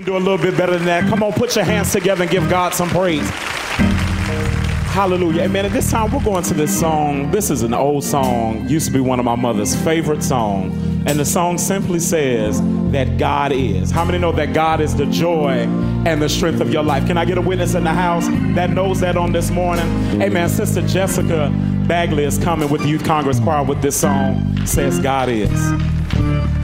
can do a little bit better than that. Come on, put your hands together and give God some praise. Hallelujah. Amen. At this time, we're going to this song. This is an old song, used to be one of my mother's favorite songs. And the song simply says that God is. How many know that God is the joy and the strength of your life? Can I get a witness in the house that knows that on this morning? Amen. Sister Jessica Bagley is coming with the Youth Congress Choir with this song, says God is.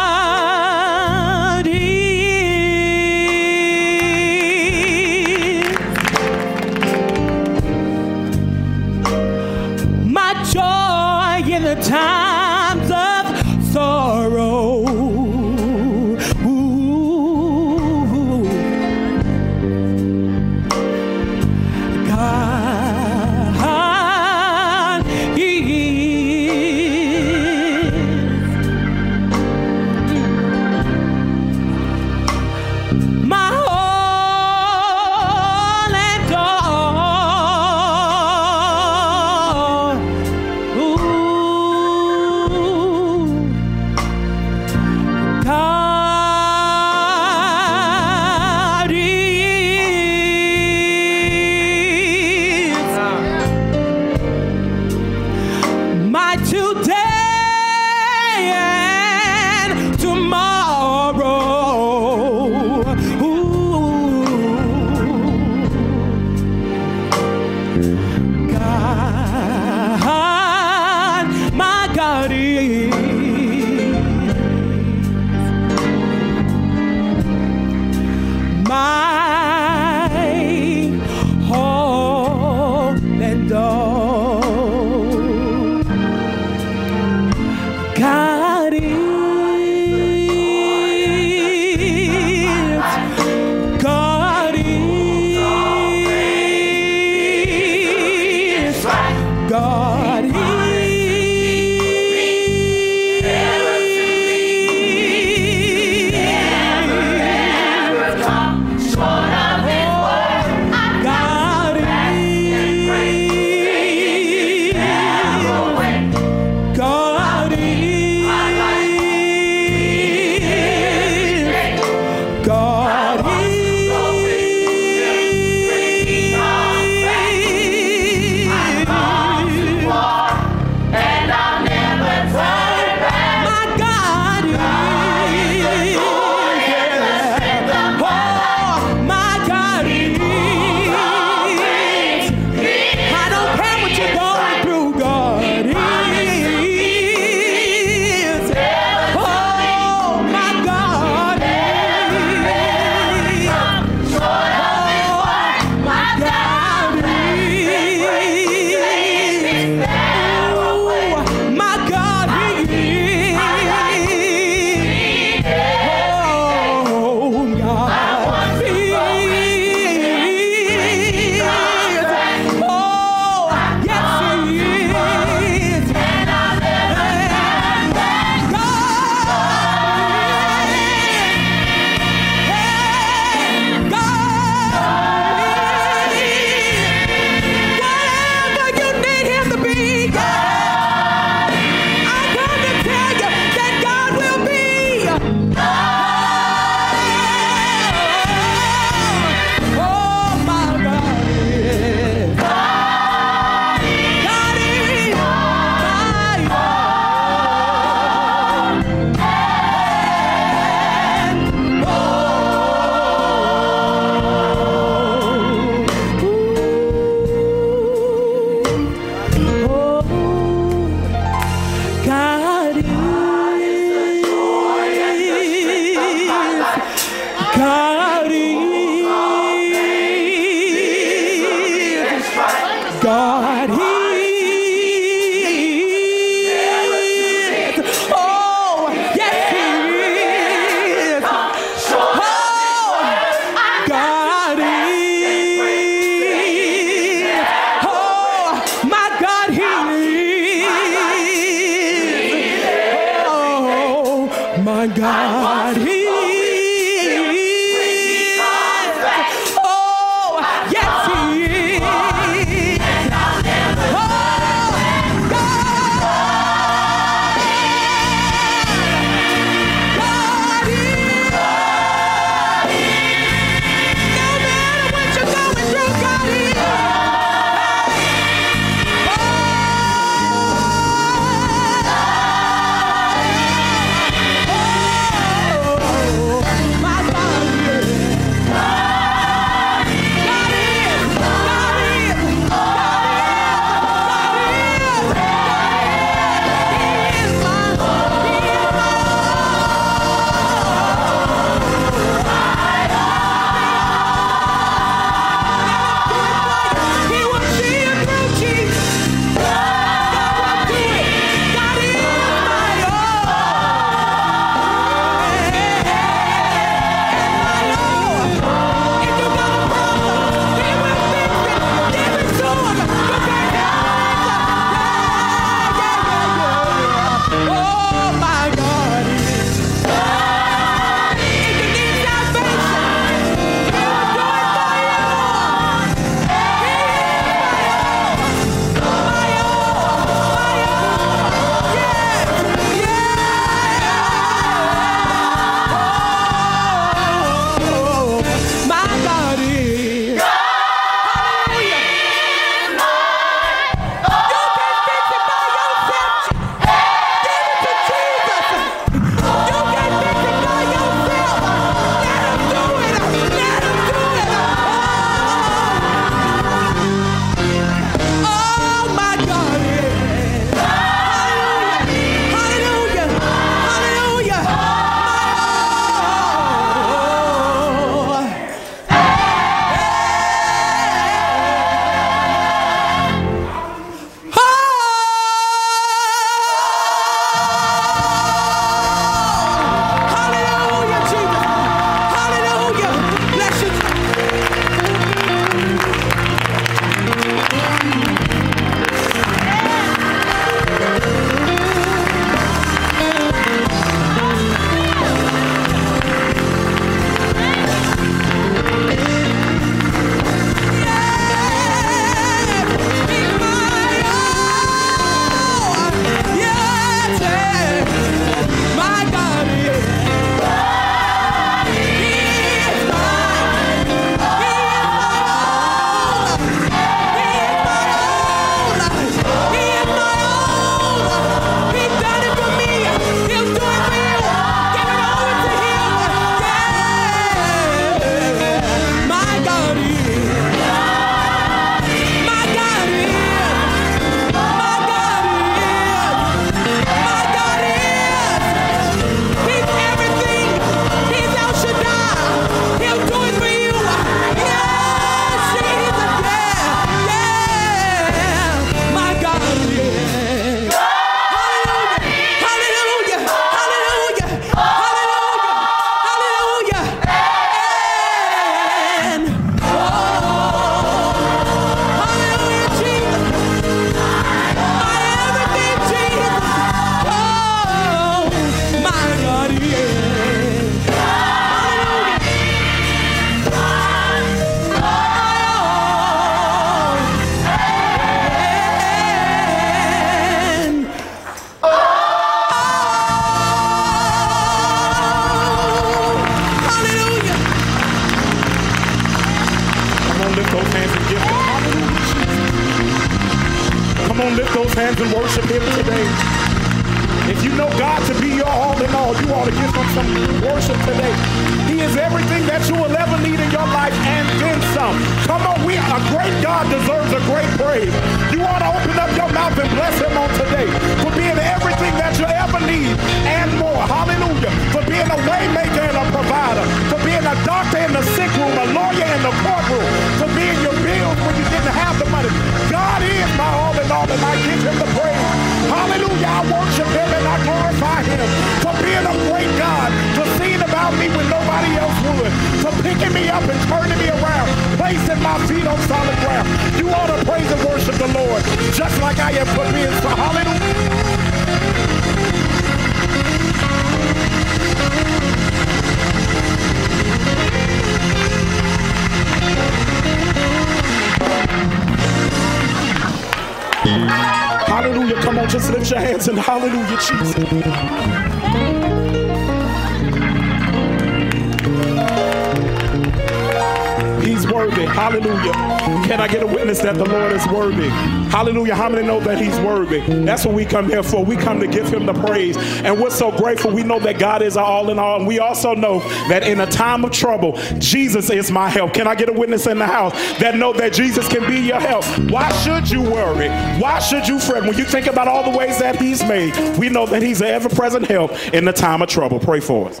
Come here for. We come to give Him the praise. And we're so grateful. We know that God is our all in all. And we also know that in a time of trouble, Jesus is my help. Can I get a witness in the house that know that Jesus can be your help? Why should you worry? Why should you fret? When you think about all the ways that He's made, we know that He's an ever present help in the time of trouble. Pray for us.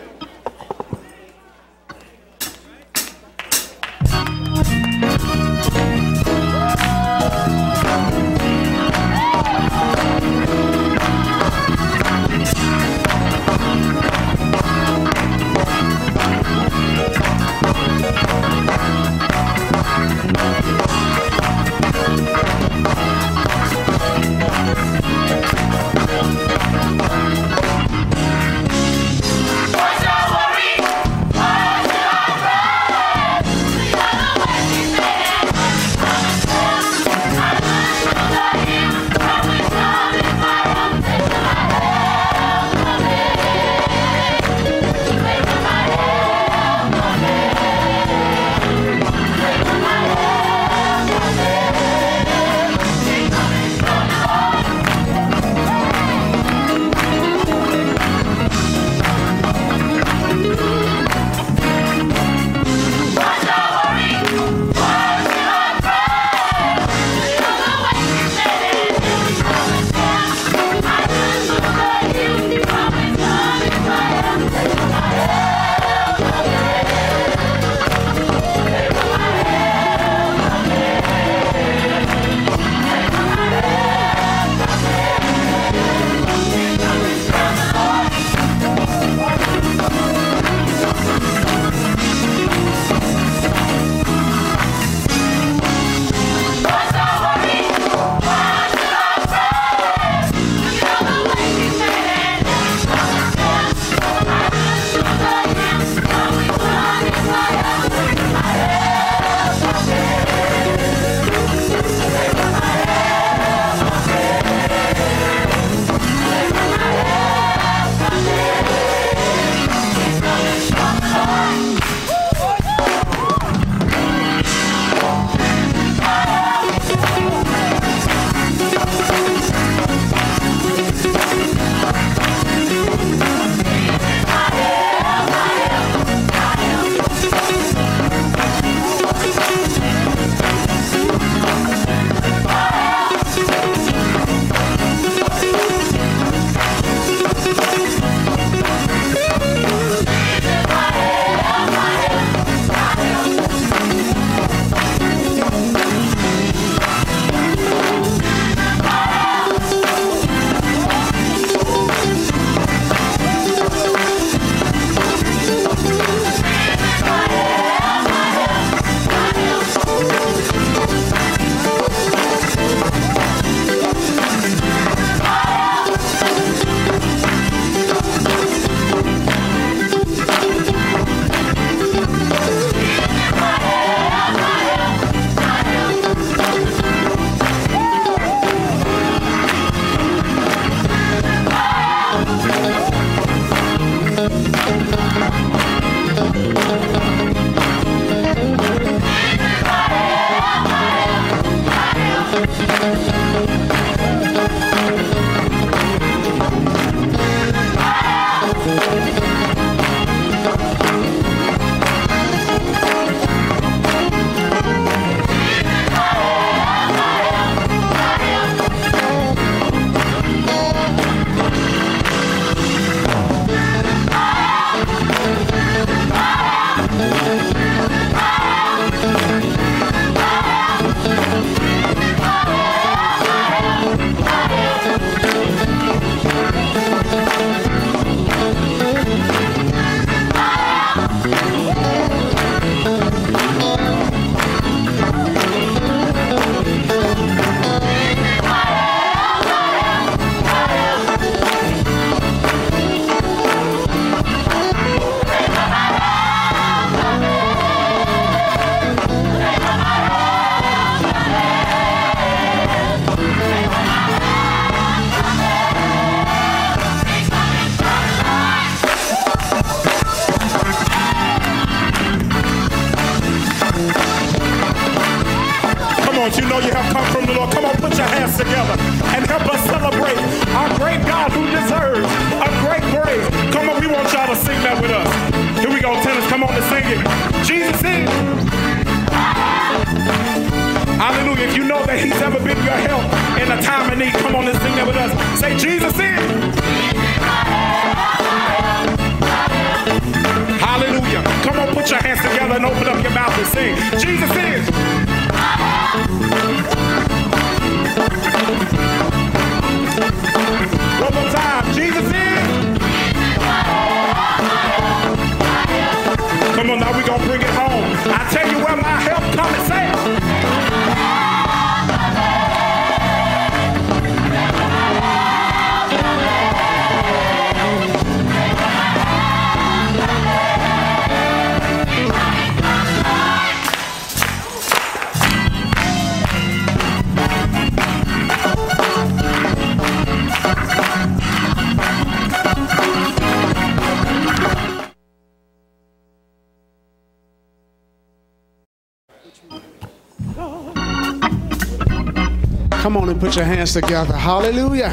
Come on and put your hands together. Hallelujah.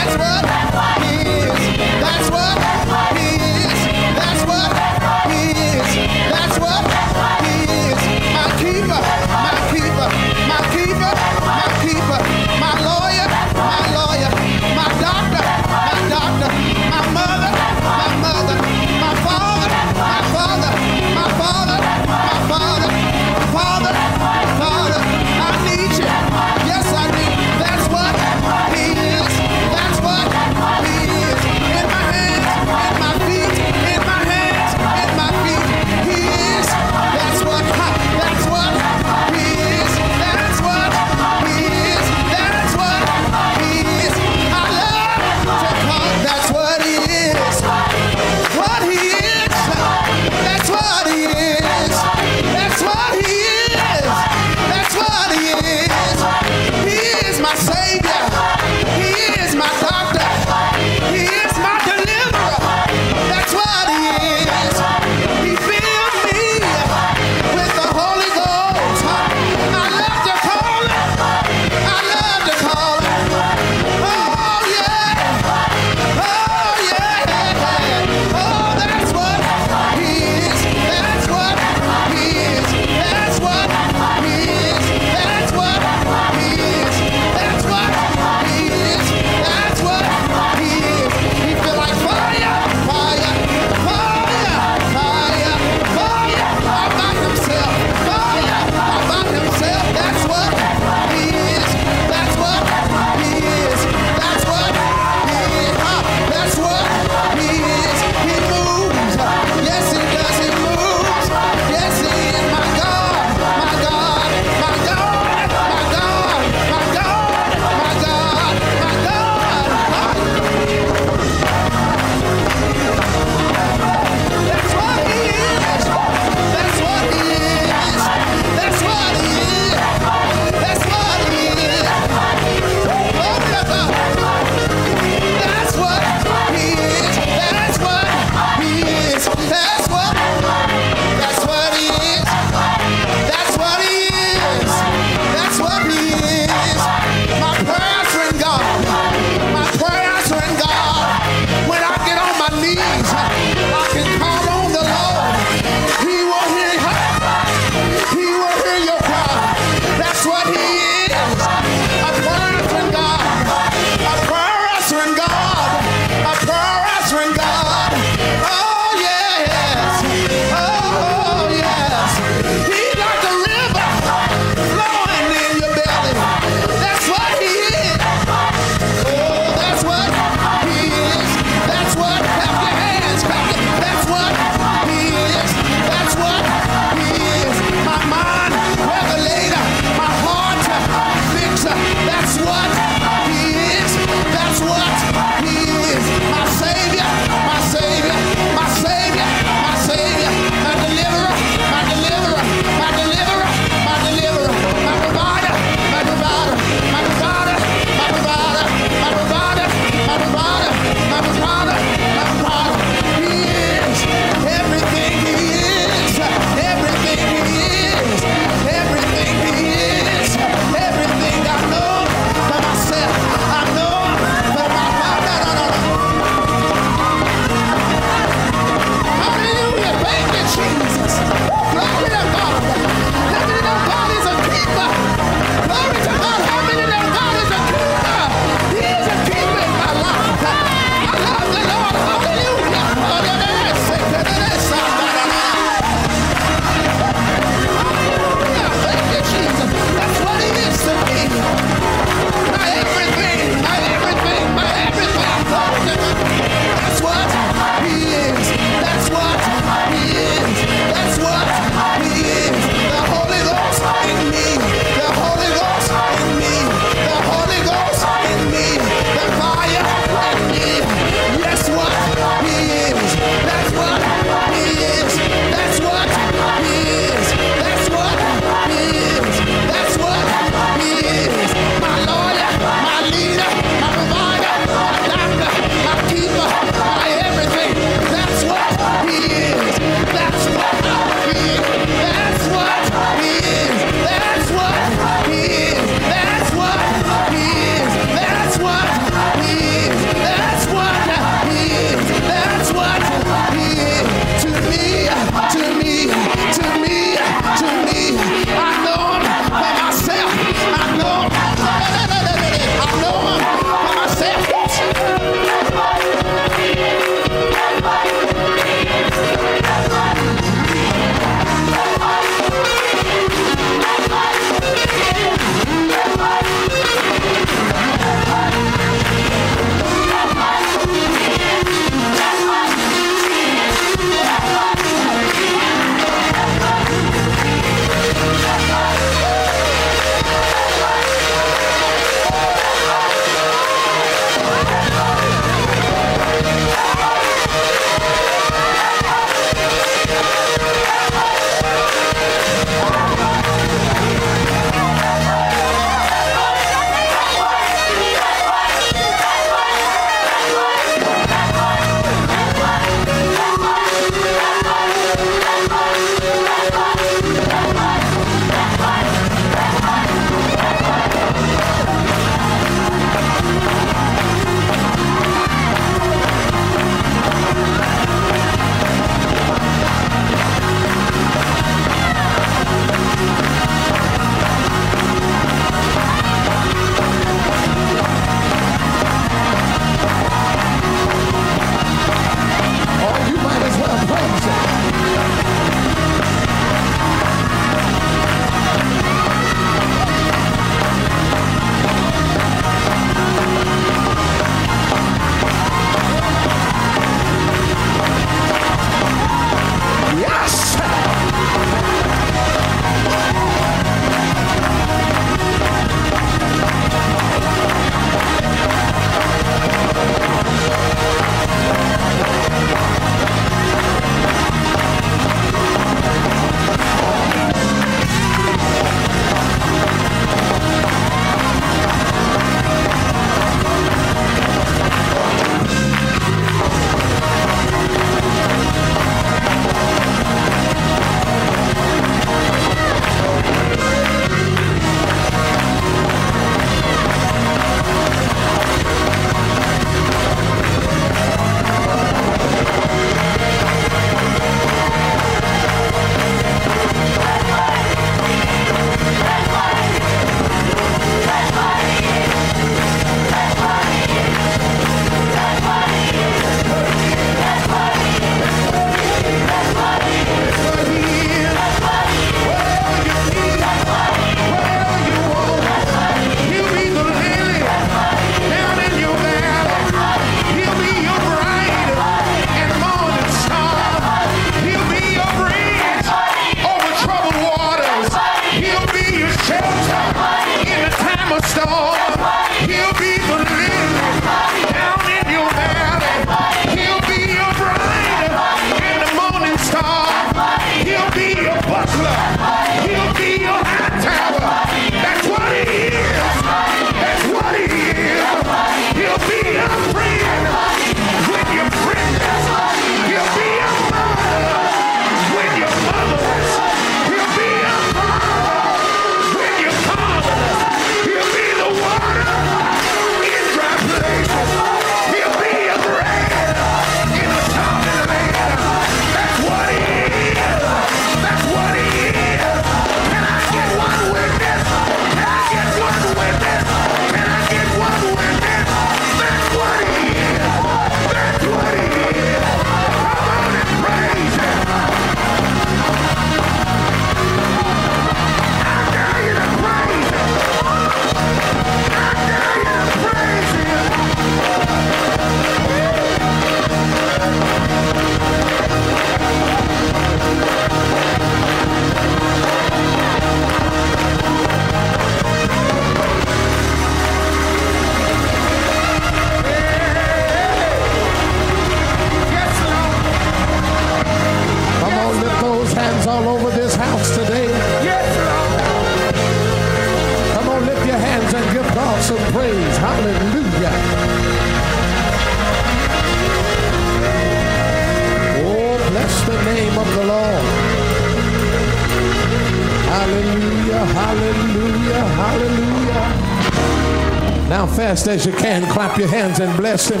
Fast as you can, clap your hands and bless him.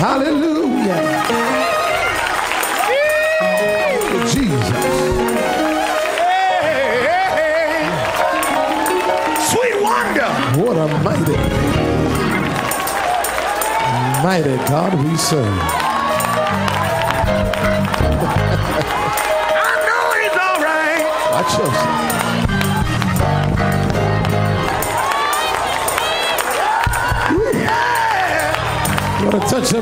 Hallelujah. Jesus. Sweet wonder. What a mighty, mighty God we serve.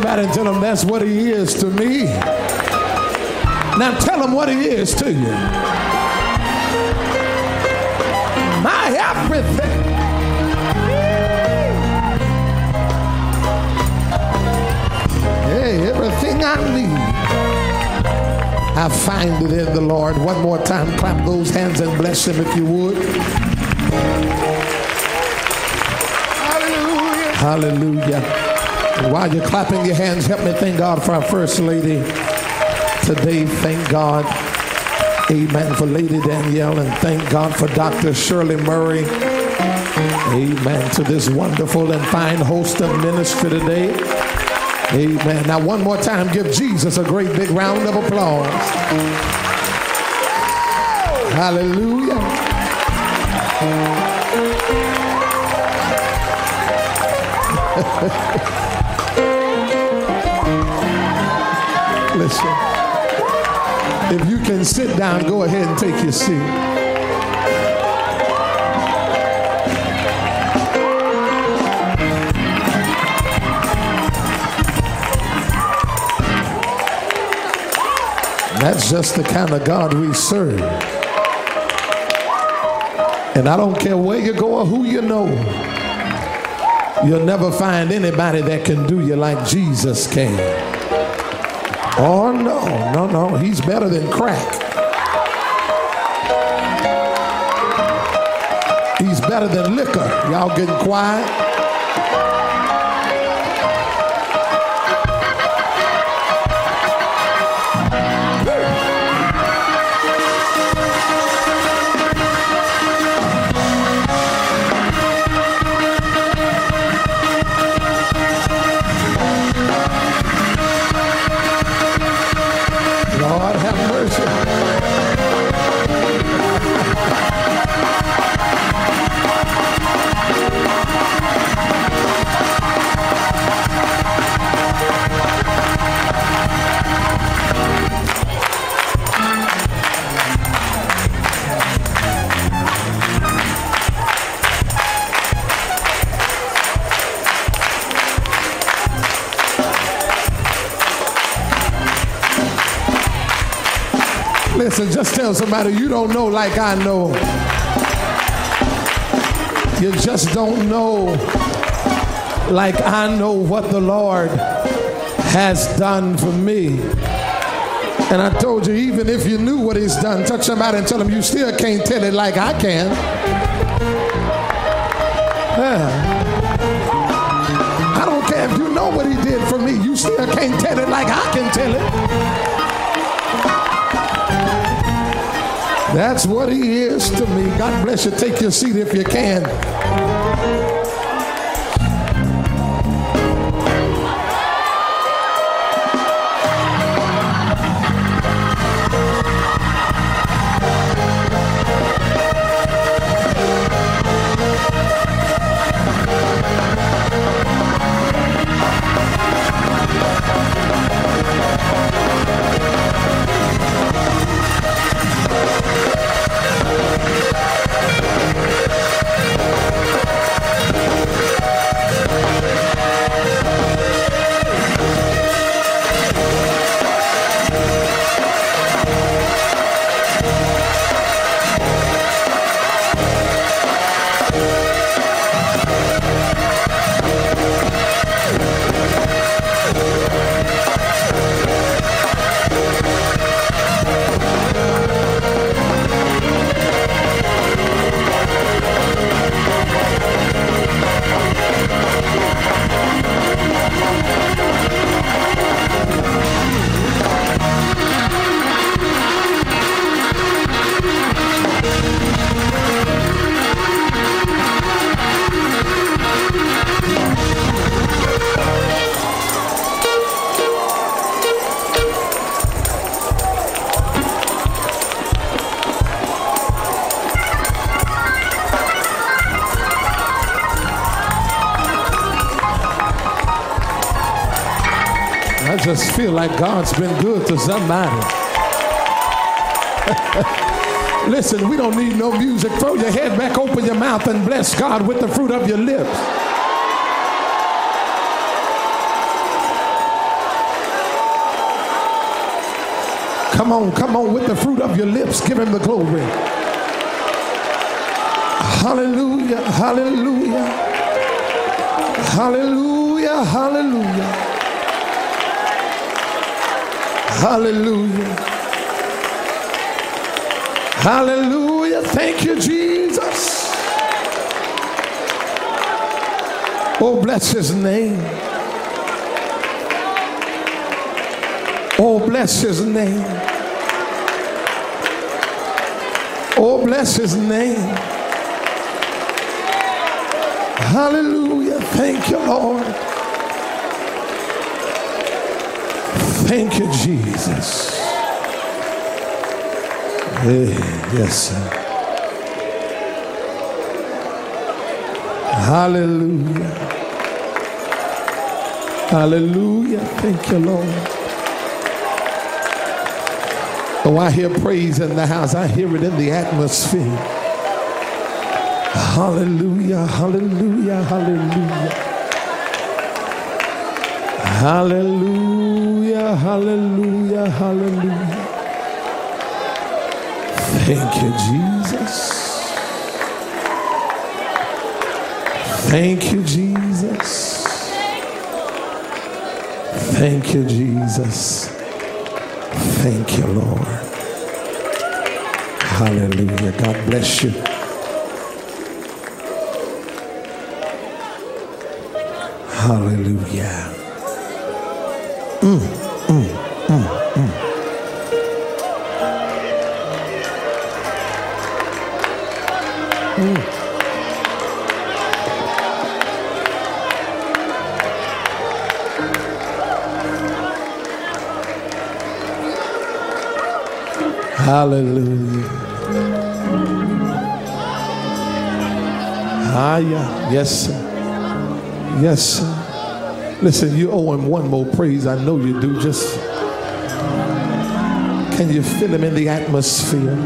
Somebody and tell them that's what he is to me. Now tell him what he is to you. My everything. Hey, everything I need. I find it in the Lord. One more time, clap those hands and bless him if you would. Hallelujah. Hallelujah. And while you're clapping your hands, help me thank God for our First Lady today. Thank God. Amen for Lady Danielle and thank God for Dr. Shirley Murray. Amen to this wonderful and fine host of ministry today. Amen. Now, one more time, give Jesus a great big round of applause. Hallelujah. Can sit down, go ahead and take your seat. That's just the kind of God we serve. And I don't care where you go or who you know, you'll never find anybody that can do you like Jesus can. Oh, no, no, no. He's better than crack. He's better than liquor. Y'all getting quiet? Listen, just tell somebody you don't know like I know. You just don't know like I know what the Lord has done for me. And I told you, even if you knew what He's done, touch somebody and tell them you still can't tell it like I can. Yeah. I don't care if you know what He did for me, you still can't tell it like I can tell it. That's what he is to me. God bless you. Take your seat if you can. I just feel like God's been good to somebody. Listen, we don't need no music. Throw your head back, open your mouth, and bless God with the fruit of your lips. Come on, come on, with the fruit of your lips, give him the glory. Hallelujah, hallelujah, hallelujah, hallelujah, hallelujah, hallelujah. Thank you, Jesus. Oh, bless his name. Oh, bless his name. Oh, bless his name. Hallelujah. Thank you, Lord. Thank you, Jesus. Hey, yes, sir. Hallelujah. Hallelujah. Thank you, Lord. Oh, I hear praise in the house. I hear it in the atmosphere. Hallelujah, hallelujah, hallelujah. Hallelujah, hallelujah, hallelujah. Thank you, Jesus. Thank you, Jesus. Thank you, Jesus. Thank you, Lord. Hallelujah. God bless you. Hallelujah. Hallelujah. Ah, yeah. Yes, sir. Yes, sir. Listen, you owe him one more praise. I know you do. Just can you feel him in the atmosphere?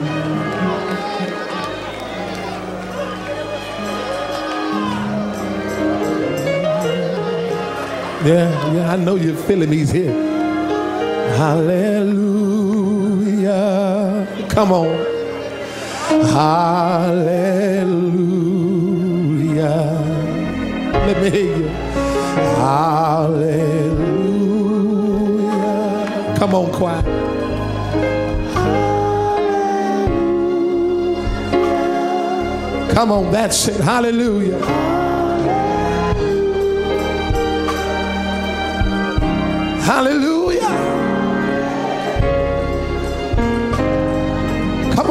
Yeah, yeah, I know you feel him. He's here. Hallelujah. Come on. Hallelujah. Let me hear you. Hallelujah. Come on, choir. Come on, that's it. Hallelujah. Hallelujah.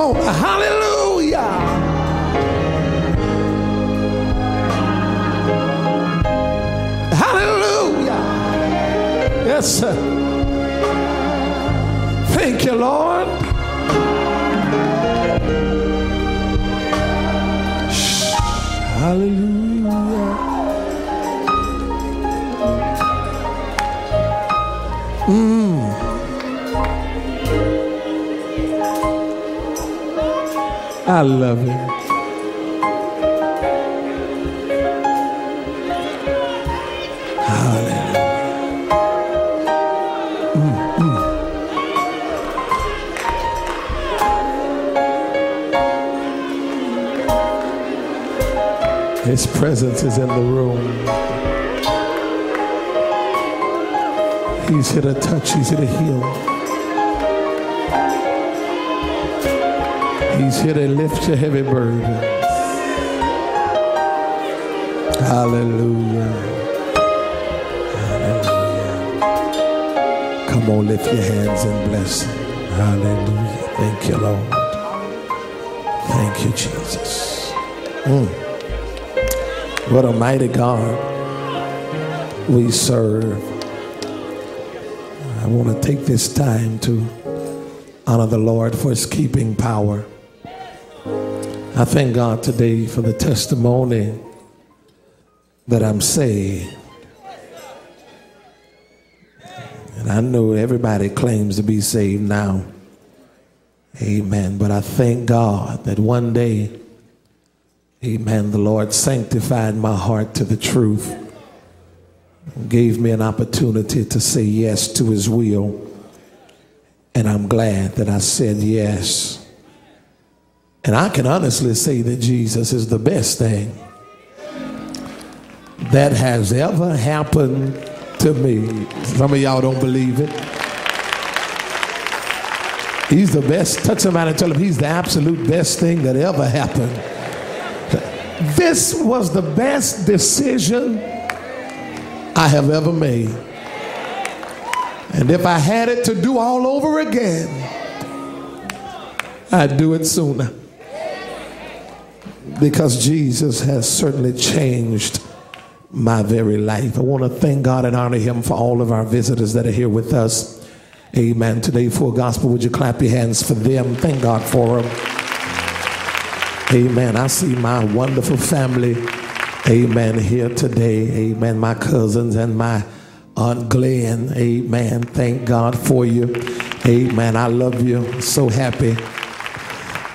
Hallelujah. Hallelujah. Yes, sir. Thank you, Lord. Shh. Hallelujah. Mm. I love him. Hallelujah. His presence is in the room. He's here to touch, he's here to heal. He's here to lift your heavy burdens. Hallelujah. Hallelujah. Come on, lift your hands and bless him. Hallelujah. Thank you, Lord. Thank you, Jesus. Mm. What a mighty God we serve. I want to take this time to honor the Lord for his keeping power. I thank God today for the testimony that I'm saved. And I know everybody claims to be saved now. Amen. But I thank God that one day, amen, the Lord sanctified my heart to the truth, gave me an opportunity to say yes to his will. And I'm glad that I said yes. And I can honestly say that Jesus is the best thing that has ever happened to me. Some of y'all don't believe it. He's the best. Touch somebody and tell him he's the absolute best thing that ever happened. This was the best decision I have ever made. And if I had it to do all over again, I'd do it sooner. Because Jesus has certainly changed my very life. I want to thank God and honor Him for all of our visitors that are here with us. Amen. Today, for gospel, would you clap your hands for them? Thank God for them. Amen. I see my wonderful family. Amen. Here today. Amen. My cousins and my Aunt Glenn. Amen. Thank God for you. Amen. I love you. So happy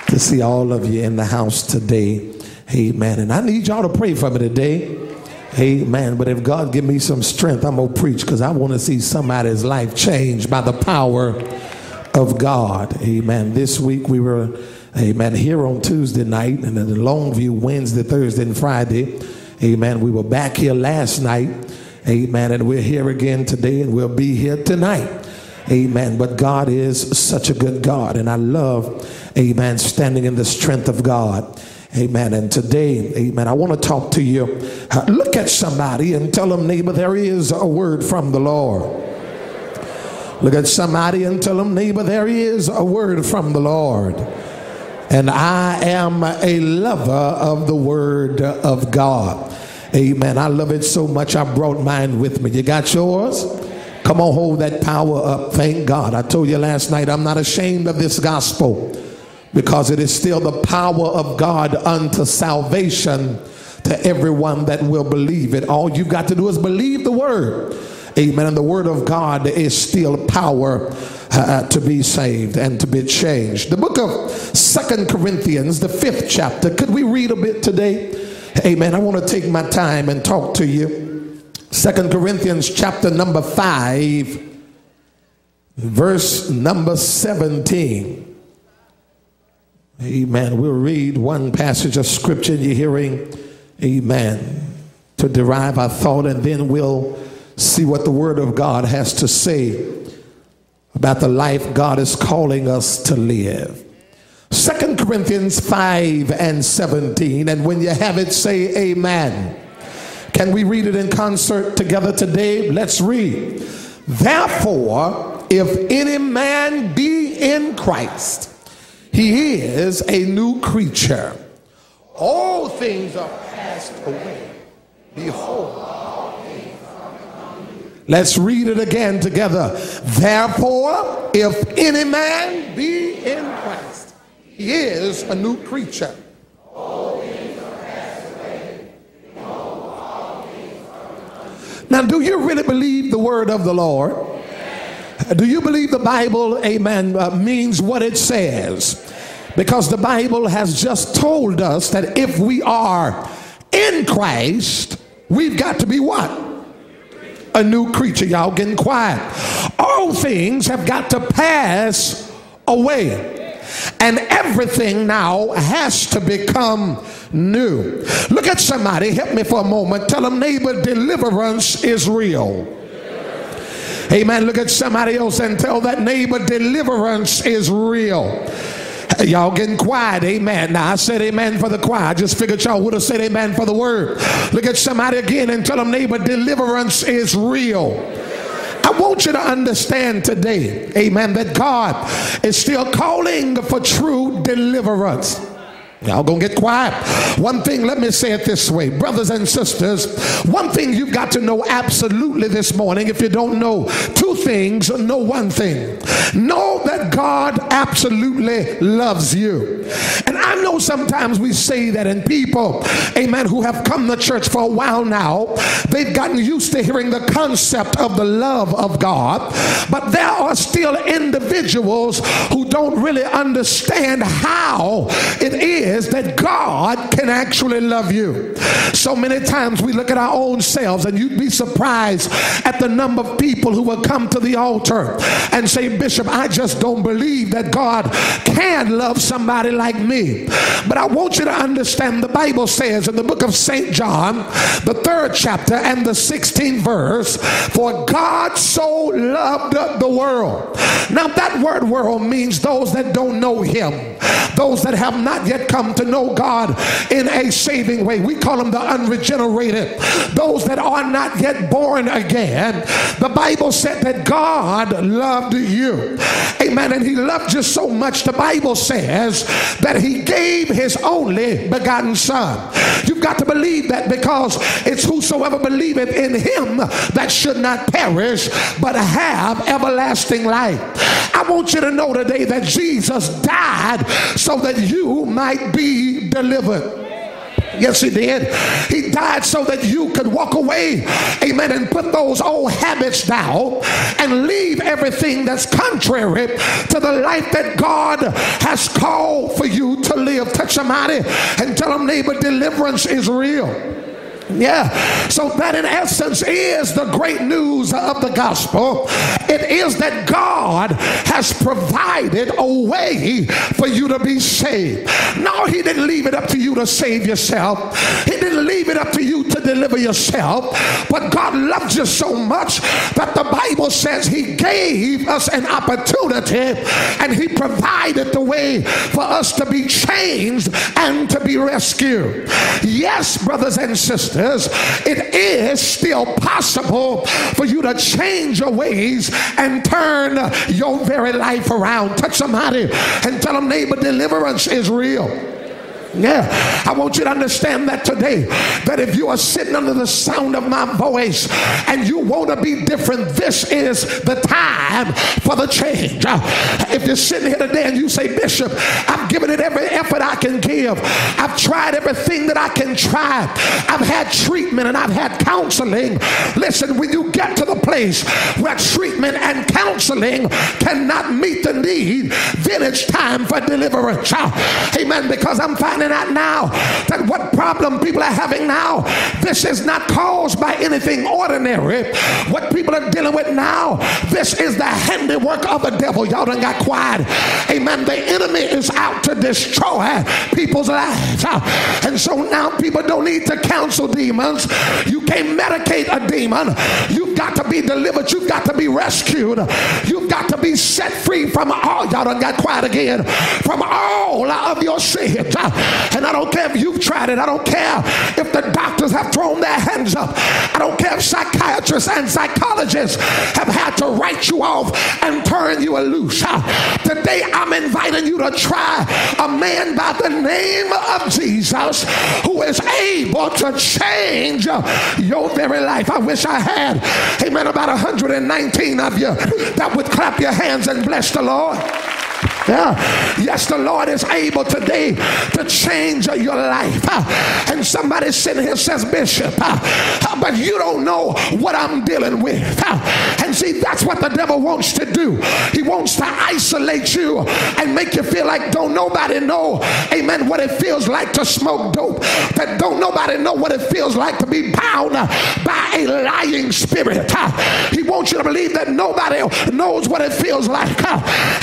to see all of you in the house today. Amen. And I need y'all to pray for me today. Amen. But if God give me some strength, I'm going to preach because I want to see somebody's life changed by the power of God. Amen. This week we were, amen, here on Tuesday night and then Longview Wednesday, Thursday, and Friday. Amen. We were back here last night. Amen. And we're here again today and we'll be here tonight. Amen. But God is such a good God. And I love, amen, standing in the strength of God. Amen. And today, amen, I want to talk to you. Uh, look at somebody and tell them, neighbor, there is a word from the Lord. Look at somebody and tell them, neighbor, there is a word from the Lord. And I am a lover of the word of God. Amen. I love it so much I brought mine with me. You got yours? Come on, hold that power up. Thank God. I told you last night, I'm not ashamed of this gospel because it is still the power of God unto salvation to everyone that will believe it. All you've got to do is believe the word. Amen. And the word of God is still power uh, to be saved and to be changed. The book of Second Corinthians, the fifth chapter. Could we read a bit today? Amen. I want to take my time and talk to you. Second Corinthians chapter number five, verse number 17. Amen. We'll read one passage of scripture in your hearing. Amen. To derive our thought, and then we'll see what the Word of God has to say about the life God is calling us to live. Second Corinthians 5 and 17. And when you have it, say amen. Can we read it in concert together today? Let's read. Therefore, if any man be in Christ, he is a new creature. All things are passed away. Behold. Let's read it again together. Therefore, if any man be in Christ, he is a new creature. Now, do you really believe the word of the Lord? Do you believe the Bible, amen, uh, means what it says? Because the Bible has just told us that if we are in Christ, we've got to be what? A new creature. Y'all getting quiet. All things have got to pass away. And everything now has to become new. Look at somebody, help me for a moment. Tell them, neighbor, deliverance is real. Amen. Look at somebody else and tell that neighbor deliverance is real. Y'all getting quiet, amen. Now I said amen for the choir. I just figured y'all would have said amen for the word. Look at somebody again and tell them, neighbor, deliverance is real. I want you to understand today, amen, that God is still calling for true deliverance. Y'all gonna get quiet. One thing, let me say it this way, brothers and sisters. One thing you've got to know absolutely this morning, if you don't know two things, know one thing. Know that God absolutely loves you. And I know sometimes we say that, and people, amen, who have come to church for a while now, they've gotten used to hearing the concept of the love of God, but there are still individuals who don't really understand how it is that God can actually love you. So many times we look at our own selves, and you'd be surprised at the number of people who will come to the altar and say, Bishop, I just don't believe that God can love somebody like me. But I want you to understand the Bible says in the book of St. John, the third chapter and the 16th verse, for God so loved the world. Now, that word world means those that don't know Him, those that have not yet come to know God in a saving way. We call them the unregenerated, those that are not yet born again. The Bible said that God loved you. Amen. And He loved you so much, the Bible says that He gave His only begotten Son. You've got to believe that because it's whosoever believeth in Him that should not perish but have everlasting life. I want you to know today that Jesus died so that you might be delivered. Yes, he did. He died so that you could walk away, amen, and put those old habits down and leave everything that's contrary to the life that God has called for you to live. Touch somebody and tell them, neighbor, deliverance is real. Yeah. So that in essence is the great news of the gospel. It is that God has provided a way for you to be saved. No, he didn't leave it up to you to save yourself. He didn't leave it up to you to deliver yourself. But God loved you so much that the Bible says he gave us an opportunity and he provided the way for us to be changed and to be rescued. Yes, brothers and sisters it is still possible for you to change your ways and turn your very life around. Touch somebody and tell them, neighbor, deliverance is real. Yeah, I want you to understand that today. That if you are sitting under the sound of my voice and you want to be different, this is the time for the change. If you're sitting here today and you say, Bishop, I've given it every effort I can give, I've tried everything that I can try, I've had treatment and I've had counseling. Listen, when you get to the place where treatment and counseling cannot meet the need, then it's time for deliverance. Amen. Because I'm finding out now that what problem people are having now, this is not caused by anything ordinary. What people are dealing with now, this is the handiwork of the devil. Y'all done got quiet. Amen. The enemy is out to destroy people's lives. And so now people don't need to counsel demons. You can't medicate a demon. You've got to be delivered. You've got to be rescued. You've got to be set free from all. Y'all done got quiet again. From all of your sins. And I don't care if you've tried it. I don't care if the doctors have thrown their hands up. I don't care if psychiatrists and psychologists have had to write you off and turn you loose. Today I'm inviting you to try a man by the name of Jesus who is able to change your very life. I wish I had, amen, about 119 of you that would clap your hands and bless the Lord. Yeah. Yes, the Lord is able today to change your life. And somebody sitting here says, Bishop, but you don't know what I'm dealing with. And see, that's what the devil wants to do. He wants to isolate you and make you feel like don't nobody know, amen, what it feels like to smoke dope. That don't nobody know what it feels like to be bound by a lying spirit. He wants you to believe that nobody knows what it feels like,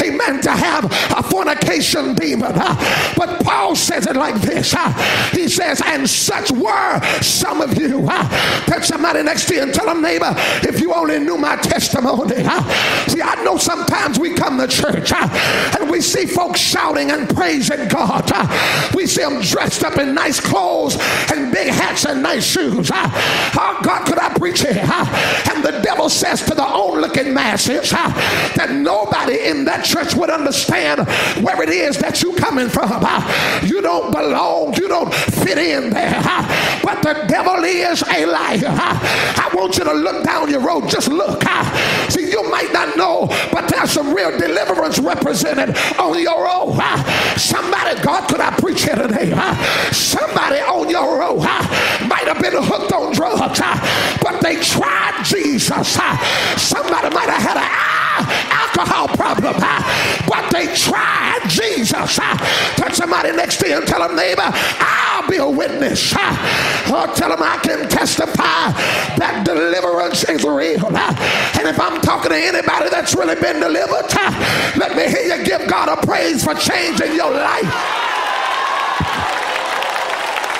amen, to have a fornication demon. uh, But Paul says it like this. uh, He says, and such were some of you. uh, Touch somebody next to you and tell them, neighbor, if you only knew my testimony. uh, See, I know sometimes we come to church uh, and we see folks shouting and praising God. uh, We see them dressed up in nice clothes and big hats and nice shoes. uh, Oh, God, could I preach here? uh, And the devil says to the only looking masses uh, that nobody in that church would understand where it is that you're coming from. Uh, you don't belong. You don't fit in there. Uh, but the devil is a liar. Uh, I want you to look down your road. Just look. See, you might not know, but there's some real deliverance represented on your road. Somebody, God, could I preach here today? Somebody on your road might have been hooked on drugs, but they tried Jesus. Somebody might have had an alcohol problem, but they tried Jesus. Uh, touch somebody next to you and tell them, neighbor, I'll be a witness. Uh, or tell them I can testify that deliverance is real. Uh, and if I'm talking to anybody that's really been delivered, let me hear you give God a praise for changing your life.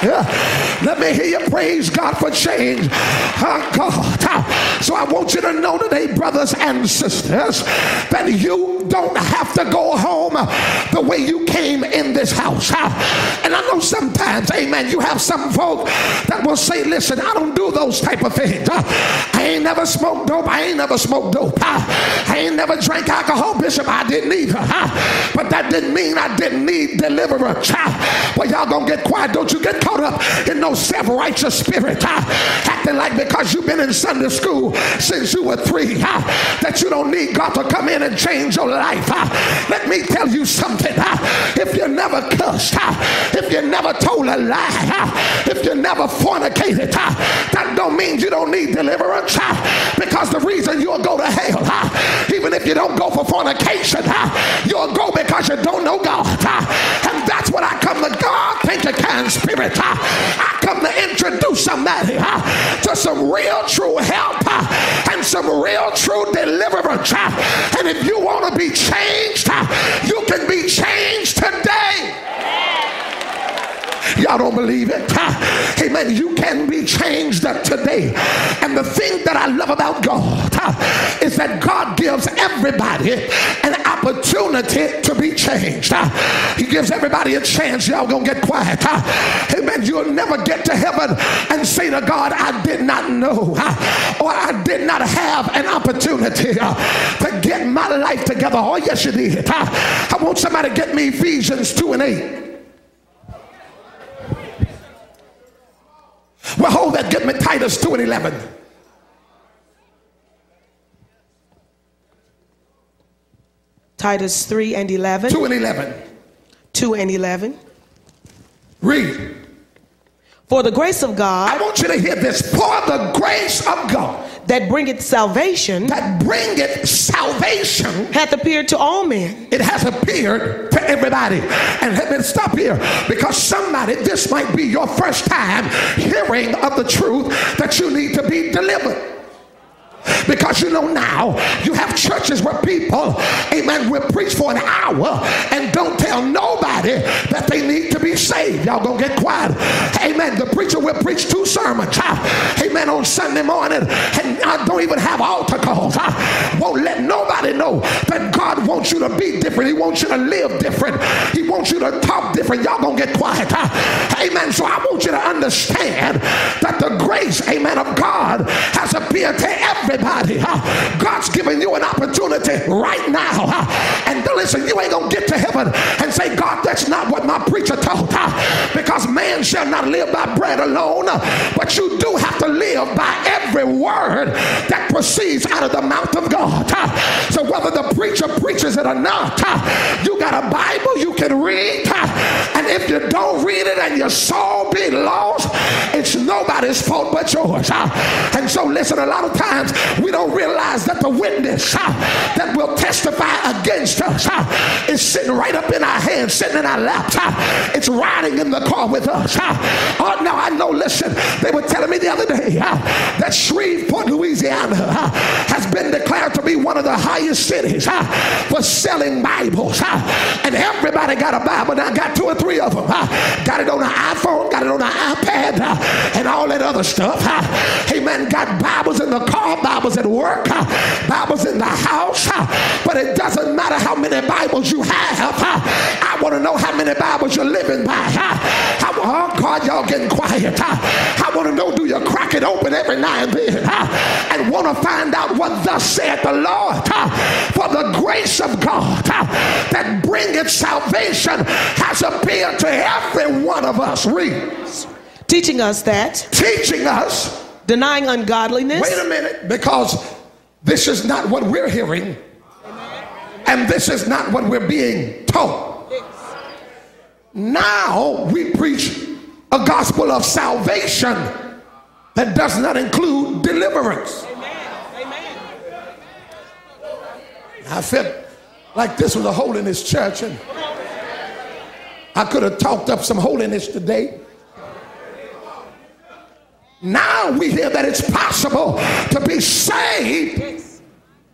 Let me hear you praise God for change. Oh, God. So I want you to know today, brothers and sisters, that don't have to go home the way you came in this house. And I know sometimes, amen, you have some folk that will say, listen, I don't do those type of things. I ain't never smoked dope. I ain't never smoked dope. I ain't never drank alcohol, Bishop. I didn't either. But that didn't mean I didn't need deliverance. Well, y'all gonna get quiet. Don't you get caught up in no self-righteous spirit. Acting like because you've been in Sunday school since you were three, that you don't need God to come in and change your life. Let me tell you something. If you never cussed, if you never told a lie, if you never fornicated, that don't mean you don't need deliverance. Because the reason you'll go to hell, even if you don't go for fornication, you'll go because you don't know God. And that's what I come to God. Thank you, kind spirit. I come to introduce somebody to some real true help and some real true deliverance. And if you want to be changed, you can be changed today. Y'all don't believe it? Amen. You can be changed today. And the thing that I love about God is that God gives everybody an opportunity to be changed. He gives everybody a chance. Y'all gonna get quiet. Amen. You'll never get to heaven and say to God, I did not know or I did not have an opportunity to get my life together. Oh, yes, you did. I want somebody to get me Ephesians 2 and 8. Well, hold that. Get me Titus 2 and 11. Titus 3 and 11. 2 and 11. 2 and 11. Read. For the grace of God. I want you to hear this. For the grace of God that bringeth salvation that bringeth salvation hath appeared to all men. it has appeared to everybody. And let me stop here because somebody, this might be your first time hearing of the truth that you need to be delivered. Because you know now you have churches where people, amen, will preach for an hour and don't tell nobody that they need to be saved. Y'all gonna get quiet. Amen. The preacher will preach two sermons, amen, on Sunday morning and I don't even have altar calls. huh? Won't let nobody know that God wants you to be different. He wants you to live different. He wants you to talk different. Y'all gonna get quiet. Amen. So I want you to understand that the grace, amen, of God has appeared to everybody. Huh? God's giving you an opportunity right now. And listen, you ain't gonna get to heaven and say, God, that's not what my preacher taught. Because man shall not live by bread alone, but you do have to live by every word that proceeds out of the mouth of God. So whether the preacher preaches it or not, you got a Bible you can read. And if you don't read it and your soul be lost, it's nobody's fault but yours. And so listen, a lot of times we don't realize that the witness huh, that will testify against us huh, is sitting right up in our hands, sitting in our laps. huh. It's riding in the car with us. huh. Oh, now I know, listen, they were telling me the other day huh, that Shreveport, Louisiana uh, has been declared to be one of the highest cities uh, for selling Bibles. Uh. And everybody got a Bible. Now I got two or three of them. Got it on an iPhone, got it on an iPad, and all that other stuff. huh. Amen. Got Bibles in the car, Bibles at work, huh, Bibles in the house. Uh, but it doesn't matter how many Bibles you have. Uh, I want to know how many Bibles you're living by. Uh, I, oh, God, y'all getting quiet. I want to know do you crack it open every now and then and want to find out what thus saith the Lord. Uh, For the grace of God uh, that bringeth salvation has appeared to every one of us. Read. Teaching us that Teaching us denying ungodliness Wait a minute, because this is not what we're hearing, and this is not what we're being taught. Now we preach a gospel of salvation that does not include deliverance. I felt like this was a holiness church, and I could have talked up some holiness today. Now we hear that it's possible to be saved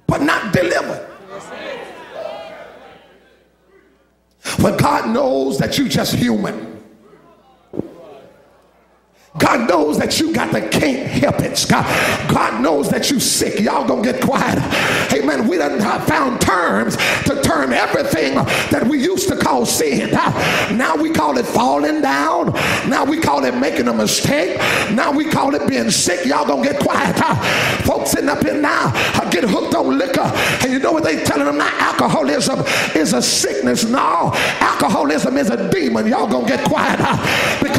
but not delivered. But God knows that you're just human. God knows that you got the can't help it. God, God knows that you sick. Y'all gonna get quiet. Amen. We done found terms to term everything that we used to call sin. Now we call it falling down. Now we call it making a mistake. Now we call it being sick. Y'all gonna get quiet. Folks sitting up here now uh, get hooked on liquor. And you know what they telling them now? Alcoholism is a sickness. No, alcoholism is a demon. Y'all gonna get quiet.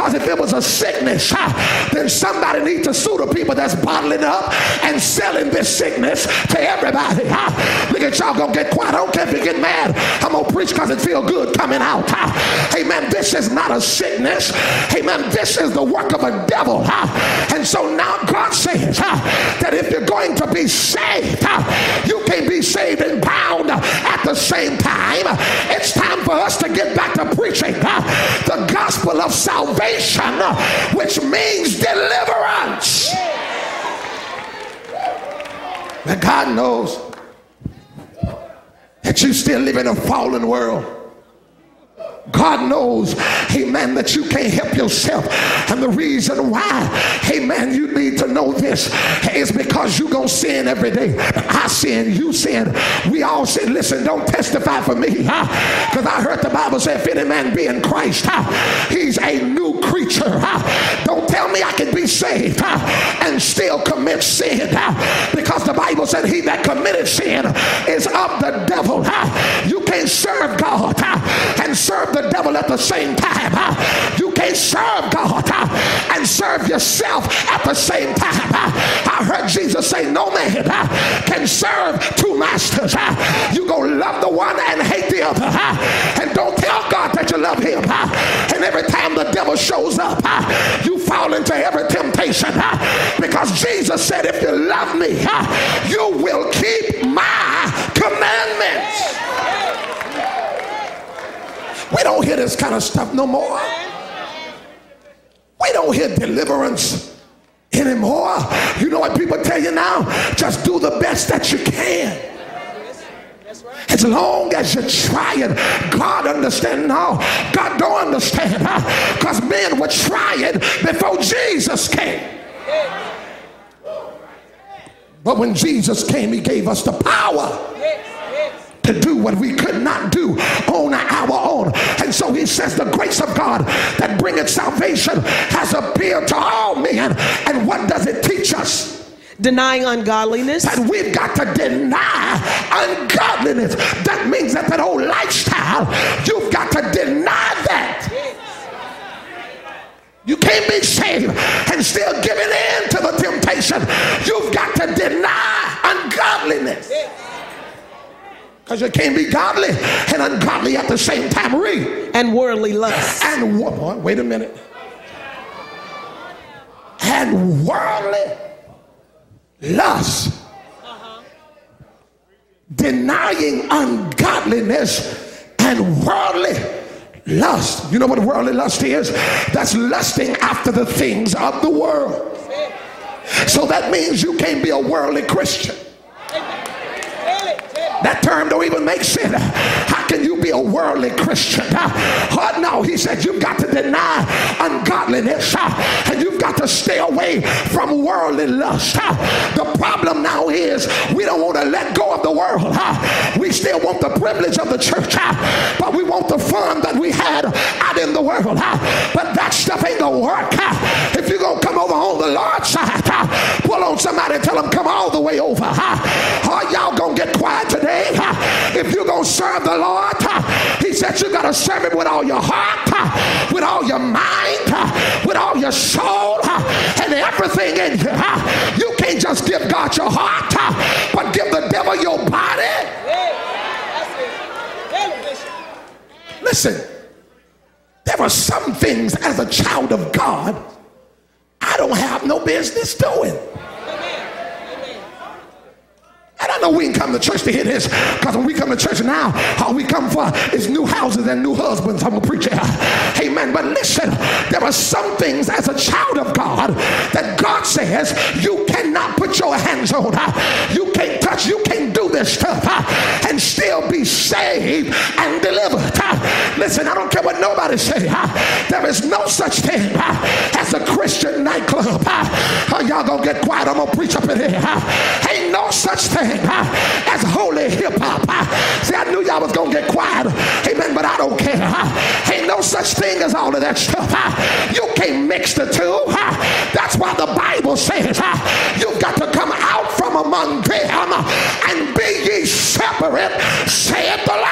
Because if it was a sickness, uh, then somebody needs to sue the people that's bottling up and selling this sickness to everybody. uh. Look at y'all gonna get quiet. I don't care if you get mad. I'm gonna preach because it feel good coming out. uh. Amen. This is not a sickness. Amen. This is the work of a devil. uh. And so now God says uh, that if you're going to be saved, uh, you can't be saved and bound at the same time. It's time for us to get back to preaching the gospel of salvation, which means deliverance. And God knows that you still live in a fallen world. God knows, amen, that you can't help yourself. And the reason why, amen, you need to know this is because you're going to sin every day. I sin, you sin, we all sin. Listen, don't testify for me. Because I heard the Bible say, if any man be in Christ, he's a new creature. Don't tell me I can be saved and still commit sin. Because the Bible said, he that committed sin is of the devil. You can't serve God and serve the devil at the same time. huh? You can't serve God huh, and serve yourself at the same time. huh? I heard Jesus say, No man uh, can serve two masters. Uh, you gonna love the one and hate the other. Uh, and don't tell God that you love him. And every time the devil shows up, you fall into every temptation. Because Jesus said, If you love me, you will keep my commandments. We don't hear this kind of stuff no more. We don't hear deliverance anymore. You know what people tell you now? Just do the best that you can. As long as you're trying, God understand now. God don't understand because men were trying before Jesus came. But when Jesus came, he gave us the power to do what we could not do on our own. And so he says, The grace of God that bringeth salvation has appeared to all men. And what does it teach us? denying ungodliness And we've got to deny ungodliness. That means that that old lifestyle, you've got to deny that. You can't be saved and still giving in to the temptation. You've got to deny ungodliness. Because you can't be godly and ungodly at the same time. Read. and worldly lust. And wo- wait a minute. And worldly lust. Denying ungodliness and worldly lust. You know what worldly lust is? That's lusting after the things of the world. So that means you can't be a worldly Christian. That term don't even make sense. How can you be a worldly Christian? Oh, no, he said you've got to deny ungodliness and you've got to stay away from worldly lust. The problem now is we don't want to let go of the world. We still want the privilege of the church, but we want the fun that we had out in the world. But that stuff ain't gonna work. uh, If you're going to come over on the Lord's side, pull on somebody and tell them, come all the way over. Uh, are y'all going to get quiet today? Uh, if you're going to serve the Lord, uh, he said you got to serve him with all your heart, uh, with all your mind, uh, with all your soul, uh, and everything in you. Uh, you can't just give God your heart, uh, but give the devil your body. Listen, there are some things as a child of God I don't have no business doing. And I know we can come to church to hear this because when we come to church now, all we come for is new houses and new husbands. I'm a preacher. Amen. But listen, there are some things as a child of God that God says you cannot put your hands on. You can't touch, you can't do this stuff and still be saved and delivered. Listen, I don't care what nobody say. There is no such thing as a Christian nightclub. Y'all gonna get quiet. I'm gonna preach up in here. Ain't no such thing as holy hip hop. See, I knew y'all was gonna get quiet. Amen, but I don't care. Ain't no such thing as all of that stuff. You can't mix the two. That's why the Bible says you've got to come out from among them and be ye separate, saith the Lord.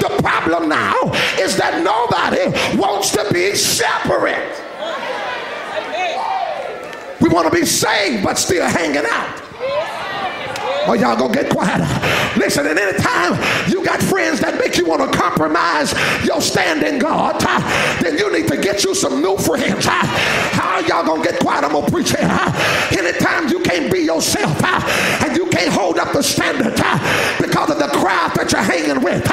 The problem now is that nobody wants to be separate. We want to be saved but still hanging out. Or y'all gonna get quiet. Listen, at any time you got friends that make you want to compromise your stand in God, then you need to get you some new friends. How y'all gonna get quiet? I'm gonna preach here. Anytime you can't be yourself and you can't hold up the standard because of the crowd that you're hanging with,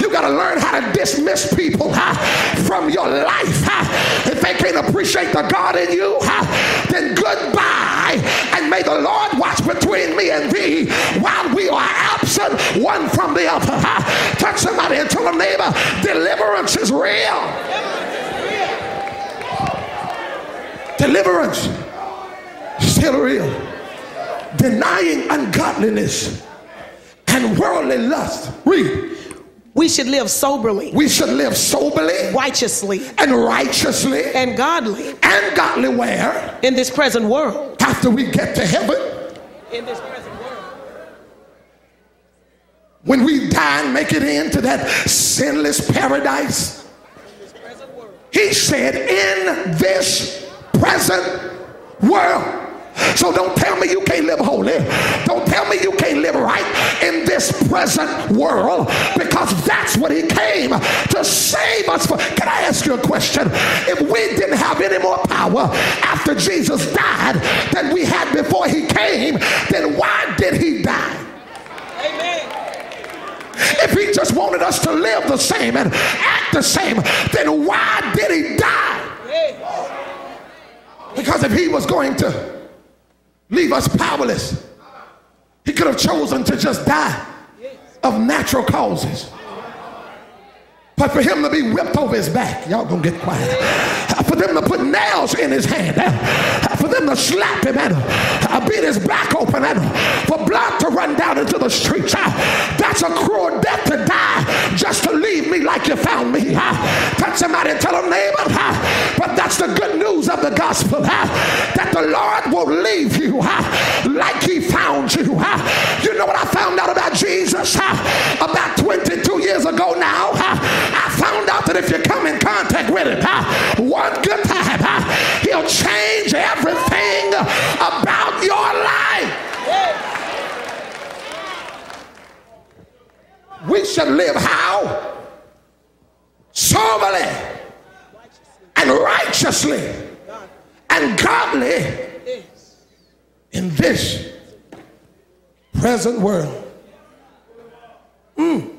you gotta learn how to dismiss people from your life. If they can't appreciate the God in you, then goodbye and may the Lord watch between me and thee while we are absent one from the other. Touch somebody and tell them, neighbor, deliverance is real. Deliverance still real. Denying ungodliness and worldly lust. Read. We should live soberly, We should live soberly righteously, and righteously and godly and godly where in this present world. after we get to heaven In this present world. When we die and make it into that sinless paradise. He said, in this present world. So don't tell me you can't live holy. Don't tell me you can't live right in this present world because that's what he came to save us for. Can I ask you a question? If we didn't have any more power after Jesus died than we had before he came, then why did he die? If he just wanted us to live the same and act the same, then why did he die? Because if he was going to leave us powerless, he could have chosen to just die of natural causes. But for him to be whipped over his back, y'all gonna get quiet. For them to put nails in his hand, for them to slap him and uh, beat his back open and for blood to run down into the streets. uh, That's a cruel death to die just to leave me like you found me. uh. Touch somebody and tell them, neighbor, uh, but that's the good news of the gospel uh, that the Lord will leave you uh, like he found you. uh. You know what I found out about Jesus uh, about 22 years ago now? uh, I found out that if you come in contact with him uh, one good time, uh, he'll change everything about your life. We should live how? Soberly and righteously and godly in this present world. Mm.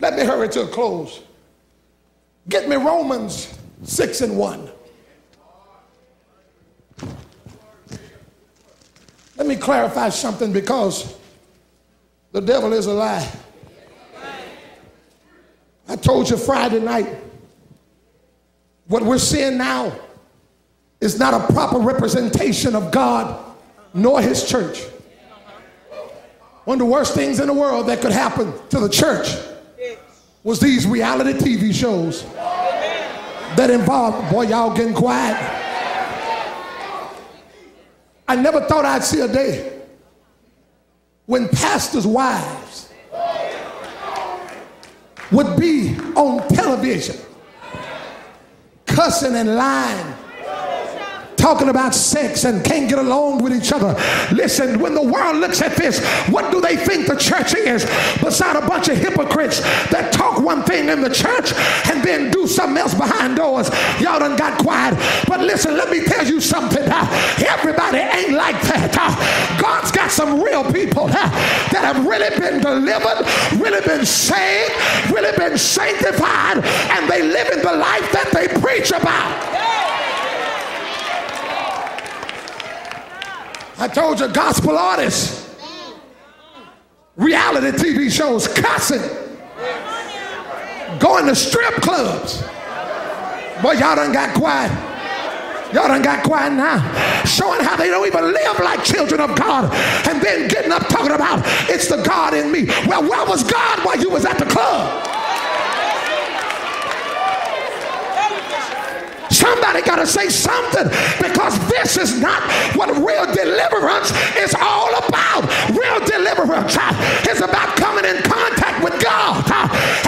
Let me hurry to a close. Get me Romans 6 and 1. Let me clarify something because the devil is a lie. I told you Friday night, what we're seeing now is not a proper representation of God nor his church. One of the worst things in the world that could happen to the church was these reality TV shows that involve, boy, y'all getting quiet. I never thought I'd see a day when pastors' wives would be on television cussing and lying talking about sex and can't get along with each other. Listen, when the world looks at this, what do they think the church is? Beside a bunch of hypocrites that talk one thing in the church and then do something else behind doors. Y'all done got quiet. But listen, let me tell you something. Everybody ain't like that. God's got some real people that have really been delivered, really been saved, really been sanctified, and they live in the life that they preach about. I told you, gospel artists, reality TV shows, cussing, going to strip clubs. Boy, y'all done got quiet. Y'all done got quiet now. Showing how they don't even live like children of God. And then getting up talking about it's the God in me. Well, where was God while you was at the club? Somebody got to say something because this is not what real deliverance is all about. Real deliverance is about coming in contact with God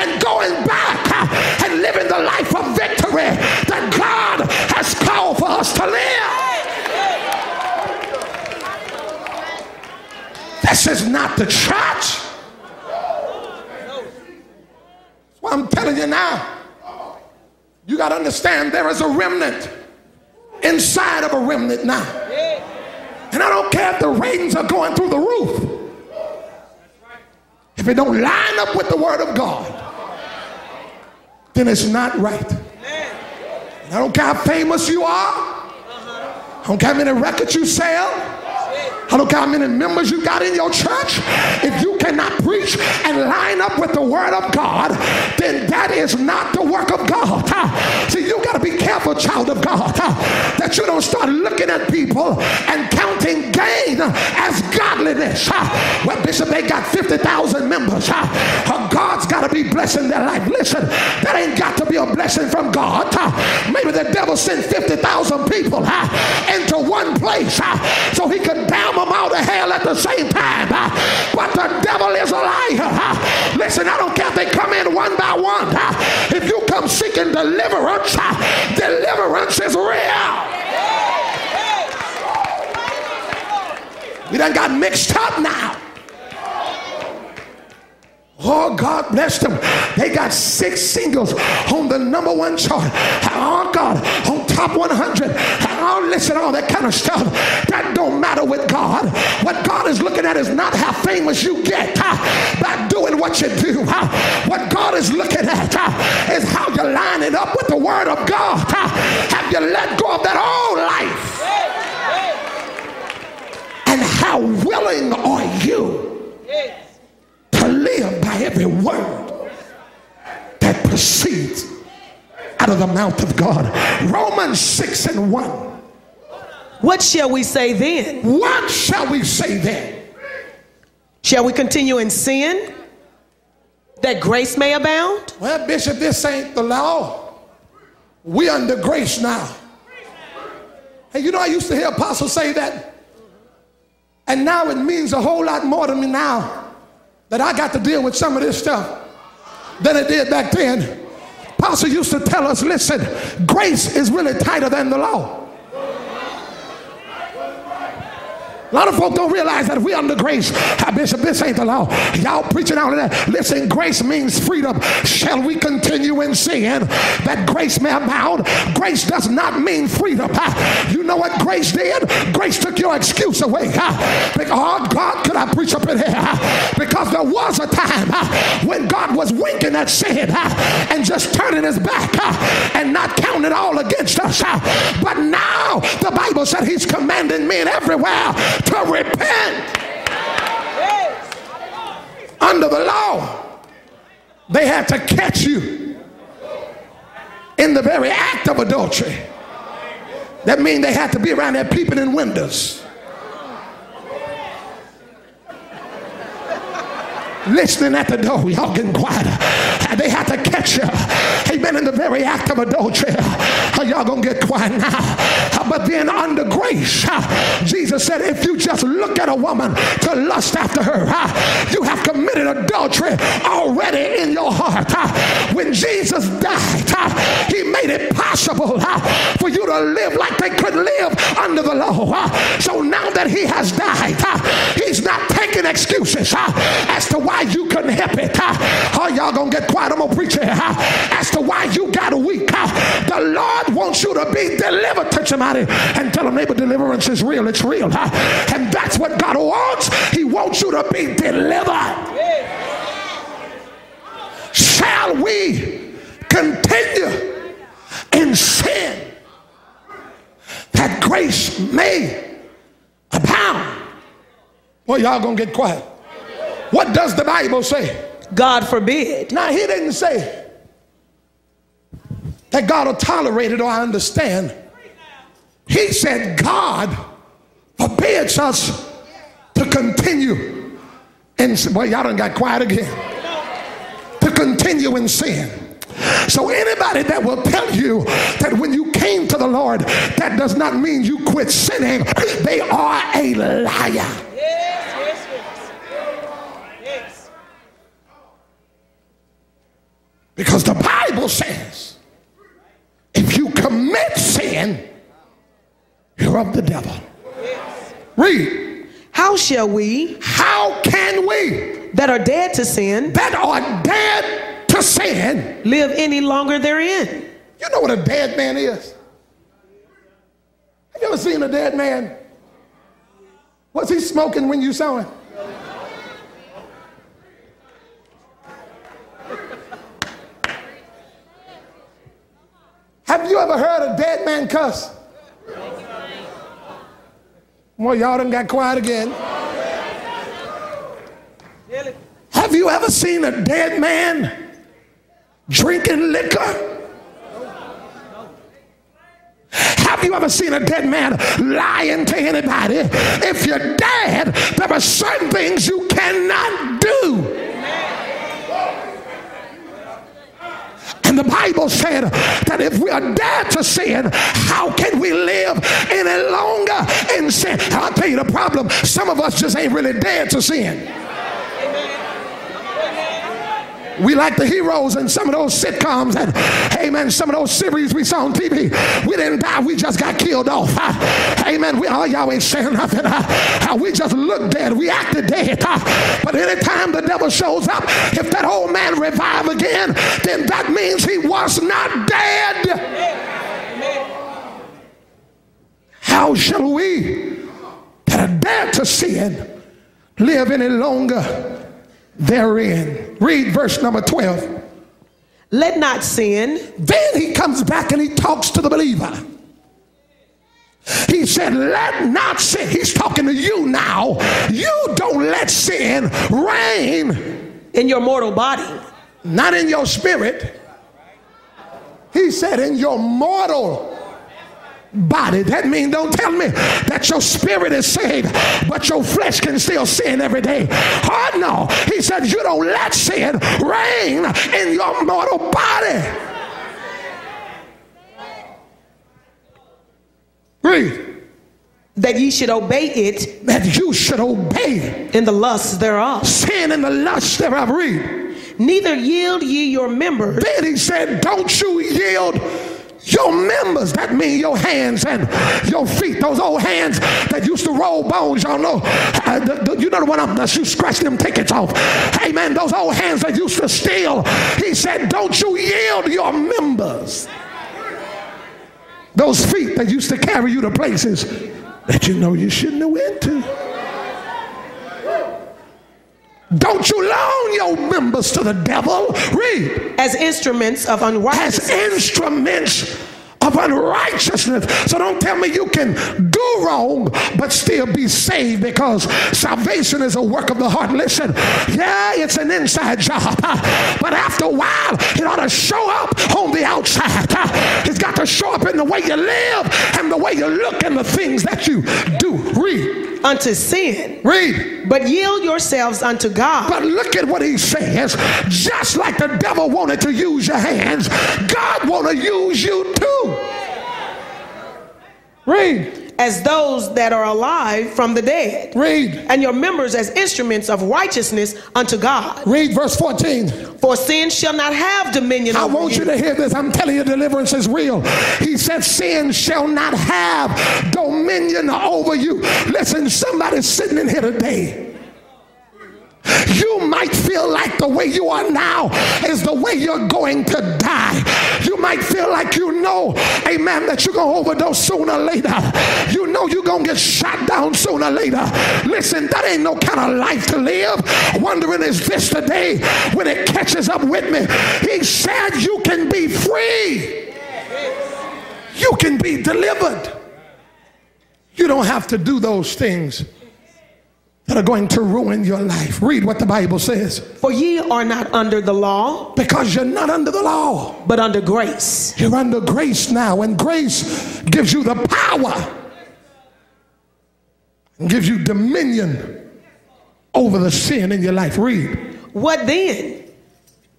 and going back and living the life of victory that God has called for us to live. This is not the church. That's why I'm telling you now. You got to understand there is a remnant inside of a remnant now. And I don't care if the ratings are going through the roof. If it don't line up with the word of God, then it's not right. And I don't care how famous you are. I don't care how many records you sell. I don't care how many members you got in your church. If you cannot preach and line up with the word of God, then that is not the work of God. You got to be careful, child of God, that you don't start looking at people and counting gain as godliness. Well, Bishop, they got 50,000 members. God's got to be blessing their life. Listen, that ain't got to be a blessing from God. Maybe the devil sent 50,000 people into one place so he could damn them out of hell at the same time. But the devil is a liar. Listen, I don't care if they come in one by one. If you come seeking deliverance, deliverance is real. We done got mixed up now. Oh, God bless them. They got six singles on the number one chart. Oh, God, on top 100. Oh, listen, all that kind of stuff. That don't matter with God. What God is looking at is not how famous you get huh, by doing what you do. Huh. What God is looking at huh, is how you line it up with the Word of God. Have you let go of that old life? And how willing are you? Live by every word that proceeds out of the mouth of God. Romans 6 and 1. What shall we say then? What shall we say then? Shall we continue in sin that grace may abound? Well, Bishop, this ain't the law. We under grace now. Hey, you know, I used to hear apostles say that. And now it means a whole lot more to me now that I got to deal with some of this stuff than it did back then. Apostle used to tell us, listen, grace is really tighter than the law. A lot of folk don't realize that if we under grace, ah, Bishop, this ain't the law. Y'all preaching out of that. Listen, grace means freedom. Shall we continue in sin that grace may abound? Grace does not mean freedom. You know what grace did? Grace took your excuse away. Oh God, could I preach up in here? Because there was a time when God was winking at sin and just turning his back and not counting all against us. But now the Bible said he's commanding men everywhere to repent under the law. They had to catch you in the very act of adultery. That means they had to be around there peeping in windows. Listening at the door, y'all getting quiet. They had to catch you. amen, in the very act of adultery. Uh, Y'all gonna get quiet now. But then under grace, Jesus said, if you just look at a woman to lust after her, you have committed adultery already in your heart. When Jesus died, he made it possible for you to live like they could live under the law. So now that he has died, he's not taking excuses as to why you couldn't help it. Oh, y'all gonna get quiet. I'm gonna preach uh, As to why you got weak. Uh, The Lord wants you to be delivered. Touch somebody and tell them, neighbor, deliverance is real. It's real. And that's what God wants. He wants you to be delivered. Shall we continue in sin that grace may abound? Well, y'all gonna get quiet. What does the Bible say? God forbid. Now, he didn't say that God will tolerate it or I understand. He said God forbids us to continue in sin. Well, y'all done got quiet again. To continue in sin. So anybody that will tell you that when you came to the Lord, that does not mean you quit sinning, they are a liar. Because the Bible says if you commit sin, you're of the devil. Read. How shall we How can we that are dead to sin that are dead to sin? live any longer therein? You know what a dead man is? Have you ever seen a dead man? Was he smoking when you saw him? Have you ever heard a dead man cuss? Well, y'all done got quiet again. Have you ever seen a dead man drinking liquor? Have you ever seen a dead man lying to anybody? If you're dead, there are certain things you cannot do. And the Bible said that if we are dead to sin, how can we live any longer in sin? I'll tell you the problem. Some of us just ain't really dead to sin. We like the heroes in some of those sitcoms and, amen, some of those series we saw on TV. We didn't die, we just got killed off. Amen. We, oh, y'all ain't saying nothing. Uh, uh, we just looked dead. We acted dead. But anytime the devil shows up, if that old man revive again, then that means he was not dead. How shall we that are dead to sin live any longer therein? Read verse number 12. Let not sin Then he comes back and he talks to the believer. He said, Let not sin. He's talking to you now. You don't let sin reign, in your mortal body, not in your spirit. He said, In your mortal body. That means don't tell me that your spirit is saved, but your flesh can still sin every day. Oh no. He said, You don't let sin reign in your mortal body. Read. that ye should obey it That you should obey in the lusts thereof. sin in the lust thereof. Read. Neither yield ye your members Then he said, Don't you yield your members. That means your hands and your feet. Those old hands that used to roll bones, y'all know. Uh, the- the- you know the one I'm, that you scratch them tickets off. Hey man, those old hands that used to steal. He said, Don't you yield your members. Those feet that used to carry you to places that you know you shouldn't have went to. Don't you loan your members to the devil. Read. as instruments of As unrighteousness. instruments of unrighteousness. So don't tell me you can do wrong but still be saved because salvation is a work of the heart. Listen, yeah, it's an inside job, but after a while, it ought to show up on the outside. It's got to show up in the way you live and the way you look and the things that you do. Read. Unto sin, Read. but yield yourselves unto God. But look at what he says. Just like the devil wanted to use your hands, God want to use you too. Read. As those that are alive from the dead, Read. and your members as instruments of righteousness unto God. Read verse 14. For sin shall not have dominion I want you to hear this. I'm telling you, deliverance is real. He said, Sin shall not have dominion over you. Listen, somebody's sitting in here today. You might feel like the way you are now is the way you're going to die. You might feel like you know, amen, that you're going to overdose sooner or later. You know you're going to get shot down sooner or later. Listen, that ain't no kind of life to live. Wondering is this the day when it catches up with me? He said you can be free. You can be delivered. You don't have to do those things that are going to ruin your life. Read what the Bible says. For ye are not under the law, Because you're not under the law. but under grace. You're under grace now, and grace gives you the power and gives you dominion over the sin in your life. Read. What then?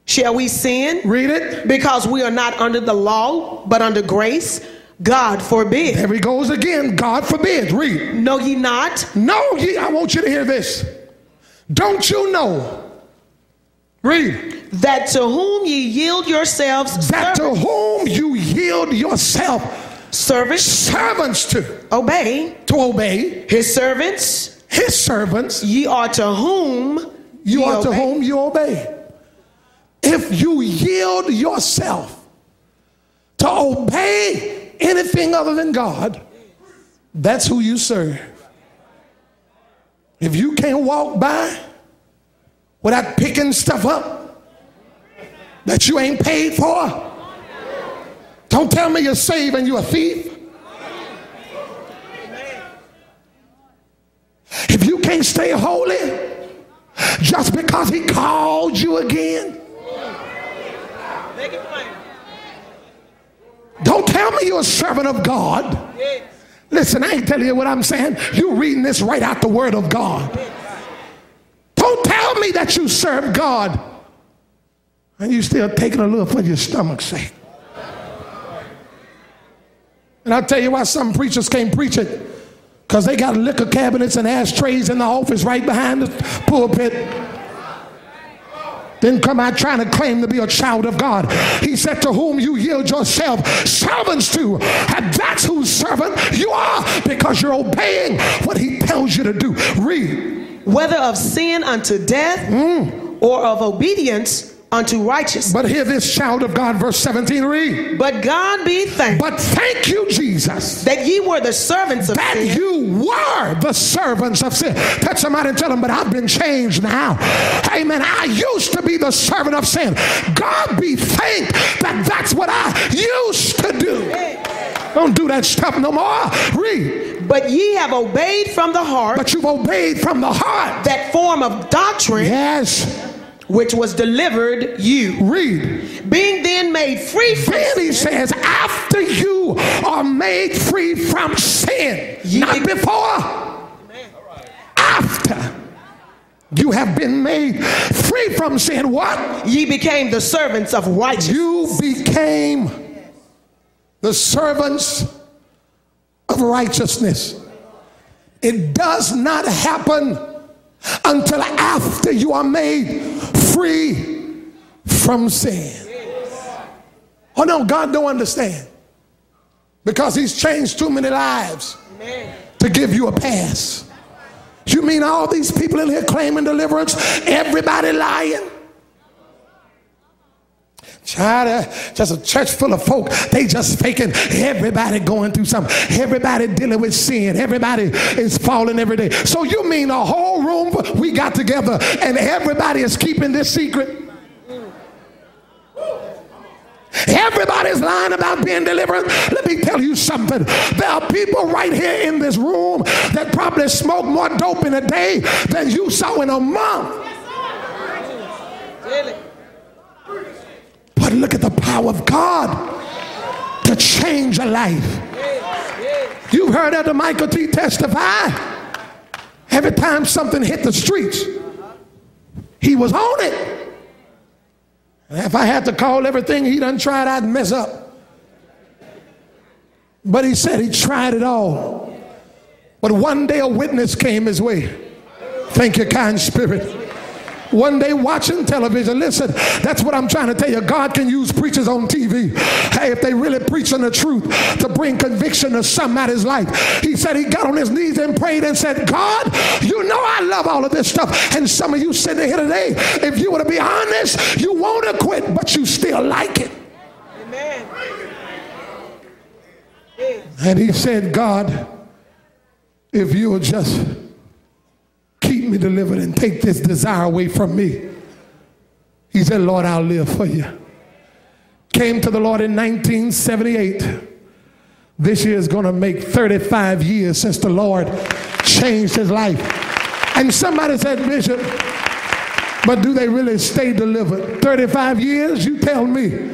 Shall we sin Read it. because we are not under the law, but under grace? God forbid. There he goes again. God forbid. Read. Know ye not No, ye, I want you to hear this. Don't you know? Read. that to whom ye yield yourselves That to whom you yield yourself servants servants to, obey to obey his servants, his servants, ye are to whom you ye are to whom you obey. If you yield yourself to obey anything other than God, that's who you serve. If you can't walk by without picking stuff up that you ain't paid for, don't tell me you're saved and you're a thief. If you can't stay holy just because he called you again, don't tell me you're a servant of God. Listen, I ain't telling you what I'm saying. You're reading this right out the word of God. Don't tell me that you serve God and you still taking a little for your stomach's sake. And I'll tell you why some preachers can't preach it. Because they got liquor cabinets and ashtrays in the office right behind the pulpit. Then come out trying to claim to be a child of God. He said, To whom you yield yourself servants to. And that's whose servant you are because you're obeying what he tells you to do. Read. whether of sin unto death Mm. or of obedience unto righteousness. But hear this, child of God, verse 17. Read. But God be thanked But thank you, Jesus. that ye were the servants of that sin, you were the servants of sin. Touch somebody and tell them, but I've been changed now. Amen. I used to be the servant of sin. God be thanked that that's what I used to do. Don't do that stuff no more. Read. but ye have obeyed from the heart But you've obeyed from the heart. that form of doctrine Yes. Which was delivered you. Read. Being then made free from Then he says, after you are made free from sin, not be- before, after you have been made free from sin, what? ye became the servants of righteousness. You became the servants of righteousness. It does not happen until after you are made free from sin. Oh no, God don't understand. Because he's changed too many lives to give you a pass. You mean all these people in here claiming deliverance, everybody lying? Child, uh, just a church full of folk. They just faking. Everybody going through something. Everybody dealing with sin. Everybody is falling every day. So you mean a whole room we got together and everybody is keeping this secret? Everybody's lying about being delivered. Let me tell you something. There are people right here in this room that probably smoke more dope in a day than you saw in a month. But look at the power of God to change a life. You've heard Elder Michael T testify Every time something hit the streets, he was on it. And if I had to call everything he done tried, I'd mess up. But he said he tried it all. But one day a witness came his way. Thank you, kind spirit. One day watching television, listen, that's what I'm trying to tell you. God can use preachers on TV. Hey, if they really preaching the truth to bring conviction to somebody's life. He said he got on his knees and prayed and said, God, you know I love all of this stuff. And some of you sitting here today, if you were to be honest, you want to quit, but you still like it. Amen. And he said, God, if you will just me delivered and take this desire away from me. He said, Lord, I'll live for you. Came to the Lord in 1978. This year is going to make 35 years since the Lord changed his life. And somebody said, Bishop, but do they really stay delivered? 35 years? You tell me.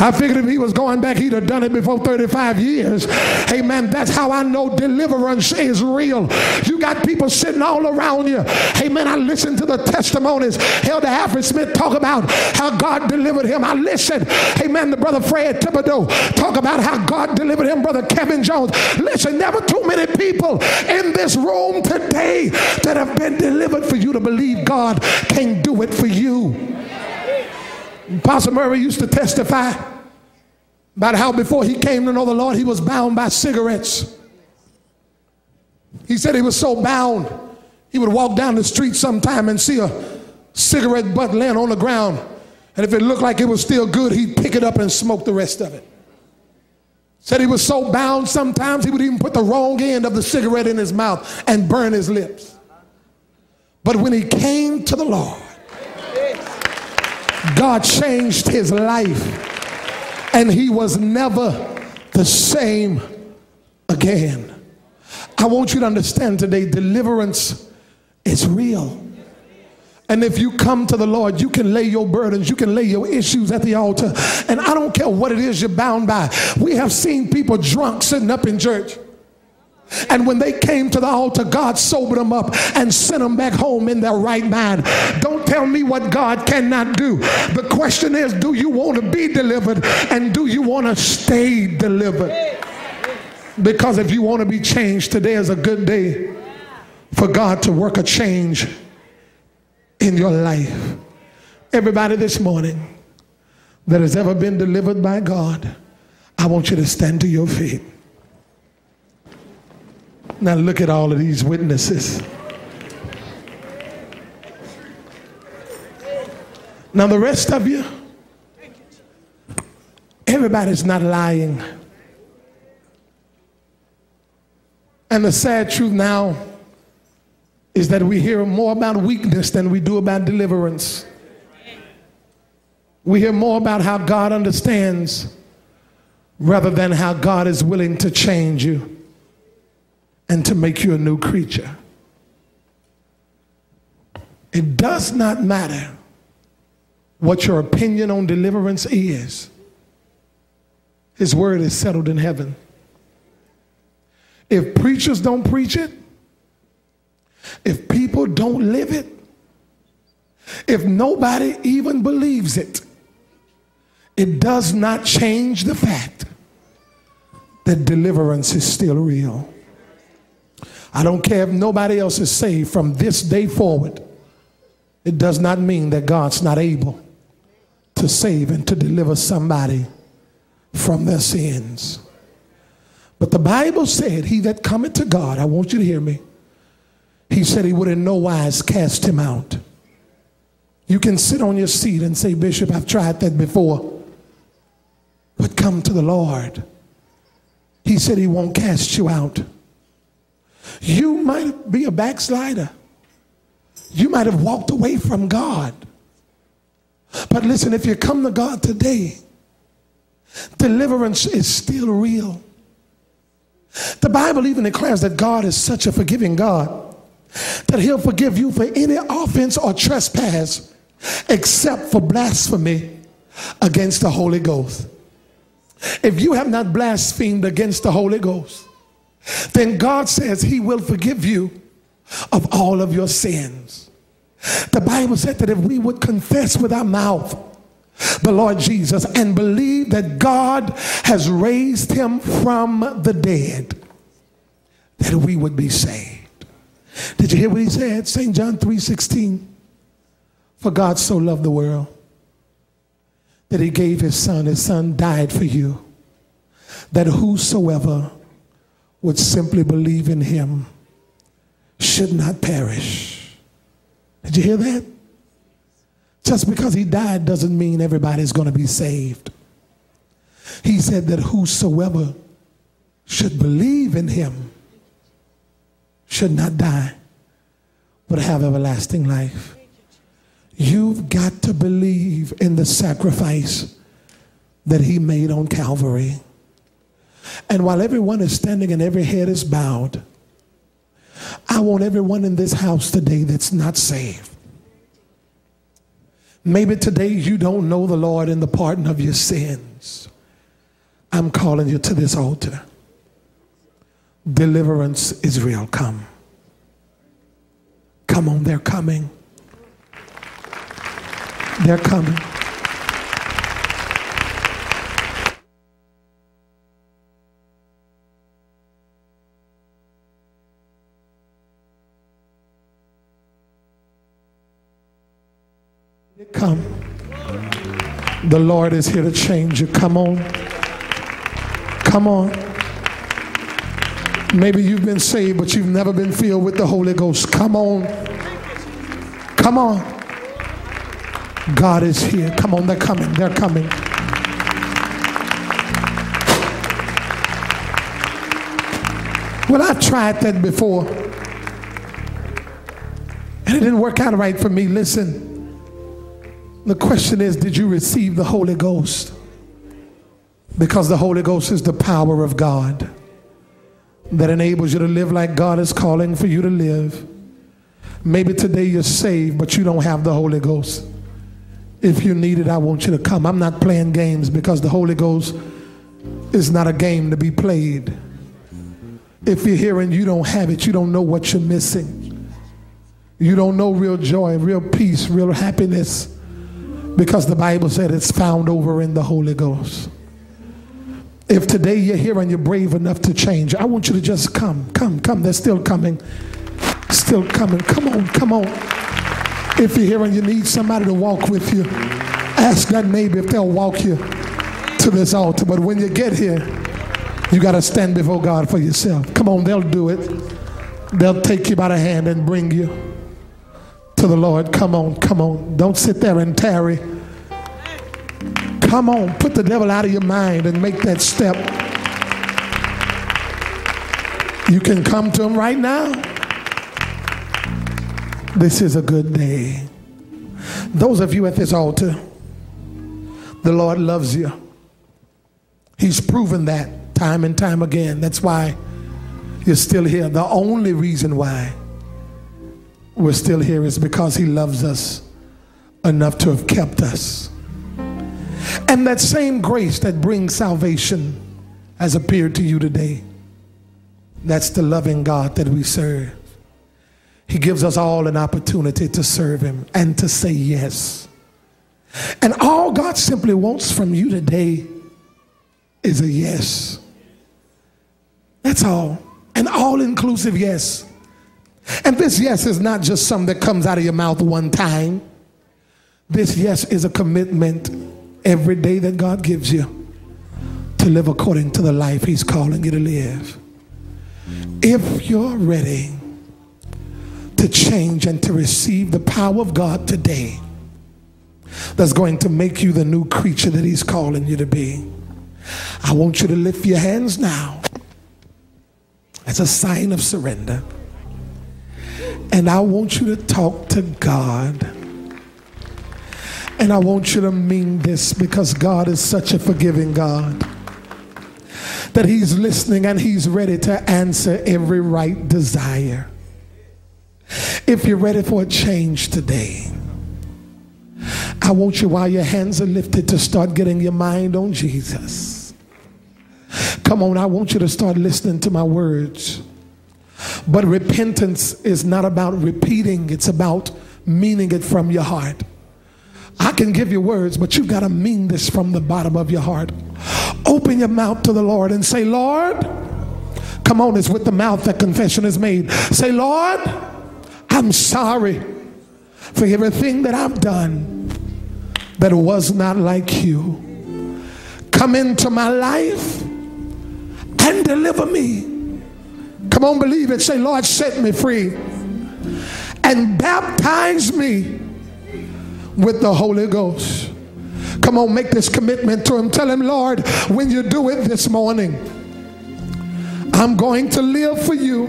I figured if he was going back, he'd have done it before 35 years. Hey Amen. That's how I know deliverance is real. You got people sitting all around you. Hey Amen. I listen to the testimonies. Elder Alfred Smith talk about how God delivered him. I listen. Amen. The brother Fred Thibodeau talk about how God delivered him. Brother Kevin Jones. Listen, never too many people in this room today that have been delivered for you to believe God can do it for you. Apostle Murray used to testify about how before he came to know the Lord, he was bound by cigarettes. He said he was so bound, he would walk down the street sometime and see a cigarette butt laying on the ground. And if it looked like it was still good, he'd pick it up and smoke the rest of it. Said he was so bound sometimes he would even put the wrong end of the cigarette in his mouth and burn his lips. But when he came to the Lord, God changed his life and he was never the same again. I want you to understand today deliverance is real. And if you come to the Lord, you can lay your burdens, you can lay your issues at the altar. And I don't care what it is you're bound by. We have seen people drunk sitting up in church. And when they came to the altar, God sobered them up and sent them back home in their right mind. Don't tell me what God cannot do. The question is do you want to be delivered and do you want to stay delivered? Because if you want to be changed, today is a good day for God to work a change in your life. Everybody this morning that has ever been delivered by God, I want you to stand to your feet. Now look at all of these witnesses. Now, the rest of you, everybody's not lying. And the sad truth now is that we hear more about weakness than we do about deliverance. We hear more about how God understands rather than how God is willing to change you and to make you a new creature. It does not matter what your opinion on deliverance is, His word is settled in heaven. If preachers don't preach it, if people don't live it, if nobody even believes it, it does not change the fact that deliverance is still real. I don't care if nobody else is saved from this day forward. It does not mean that God's not able to save and to deliver somebody from their sins. But the Bible said, He that cometh to God, I want you to hear me, He said He would in no wise cast him out. You can sit on your seat and say, Bishop, I've tried that before. But come to the Lord. He said He won't cast you out. You might be a backslider. You might have walked away from God. But listen, if you come to God today, deliverance is still real. The Bible even declares that God is such a forgiving God that He'll forgive you for any offense or trespass except for blasphemy against the Holy Ghost. If you have not blasphemed against the Holy Ghost, then God says He will forgive you of all of your sins. The Bible said that if we would confess with our mouth the Lord Jesus and believe that God has raised him from the dead, that we would be saved. Did you hear what he said? St. John 3:16. For God so loved the world that he gave his son. His son died for you. That whosoever would simply believe in him should not perish. Did you hear that? Just because he died doesn't mean everybody's going to be saved. He said that whosoever should believe in him should not die, but have everlasting life. You've got to believe in the sacrifice that he made on Calvary. And while everyone is standing and every head is bowed, I want everyone in this house today that's not saved. Maybe today you don't know the Lord in the pardon of your sins. I'm calling you to this altar. Deliverance is real. Come. Come on, they're coming. They're coming. Come. The Lord is here to change you. Come on. Come on. Maybe you've been saved, but you've never been filled with the Holy Ghost. Come on. Come on. God is here. Come on, they're coming. They're coming. Well, I've tried that before. And it didn't work out right for me. Listen. The question is Did you receive the Holy Ghost? Because the Holy Ghost is the power of God that enables you to live like God is calling for you to live. Maybe today you're saved, but you don't have the Holy Ghost. If you need it, I want you to come. I'm not playing games because the Holy Ghost is not a game to be played. If you're here and you don't have it, you don't know what you're missing. You don't know real joy, real peace, real happiness because the Bible said it's found over in the Holy Ghost. If today you're here and you're brave enough to change, I want you to just come, come, come. They're still coming, still coming. Come on, come on. If you're here and you need somebody to walk with you, ask that neighbor if they'll walk you to this altar. But when you get here, you got to stand before God for yourself. Come on, they'll do it. They'll take you by the hand and bring you to the Lord. Come on, come on. Don't sit there and tarry. Come on, put the devil out of your mind and make that step. You can come to him right now. This is a good day. Those of you at this altar, the Lord loves you. He's proven that time and time again. That's why you're still here. The only reason why we're still here is because He loves us enough to have kept us. And that same grace that brings salvation has appeared to you today. That's the loving God that we serve. He gives us all an opportunity to serve Him and to say yes. And all God simply wants from you today is a yes. That's all. An all inclusive yes. And this yes is not just something that comes out of your mouth one time. This yes is a commitment every day that God gives you to live according to the life He's calling you to live. If you're ready to change and to receive the power of God today, that's going to make you the new creature that He's calling you to be. I want you to lift your hands now as a sign of surrender. And I want you to talk to God. And I want you to mean this because God is such a forgiving God that He's listening and He's ready to answer every right desire. If you're ready for a change today, I want you, while your hands are lifted, to start getting your mind on Jesus. Come on, I want you to start listening to my words. But repentance is not about repeating, it's about meaning it from your heart. I can give you words, but you've got to mean this from the bottom of your heart. Open your mouth to the Lord and say, Lord, come on, it's with the mouth that confession is made. Say, Lord, I'm sorry for everything that I've done that was not like you. Come into my life and deliver me. Come on, believe it. Say, Lord, set me free and baptize me with the Holy Ghost. Come on, make this commitment to Him. Tell Him, Lord, when you do it this morning, I'm going to live for you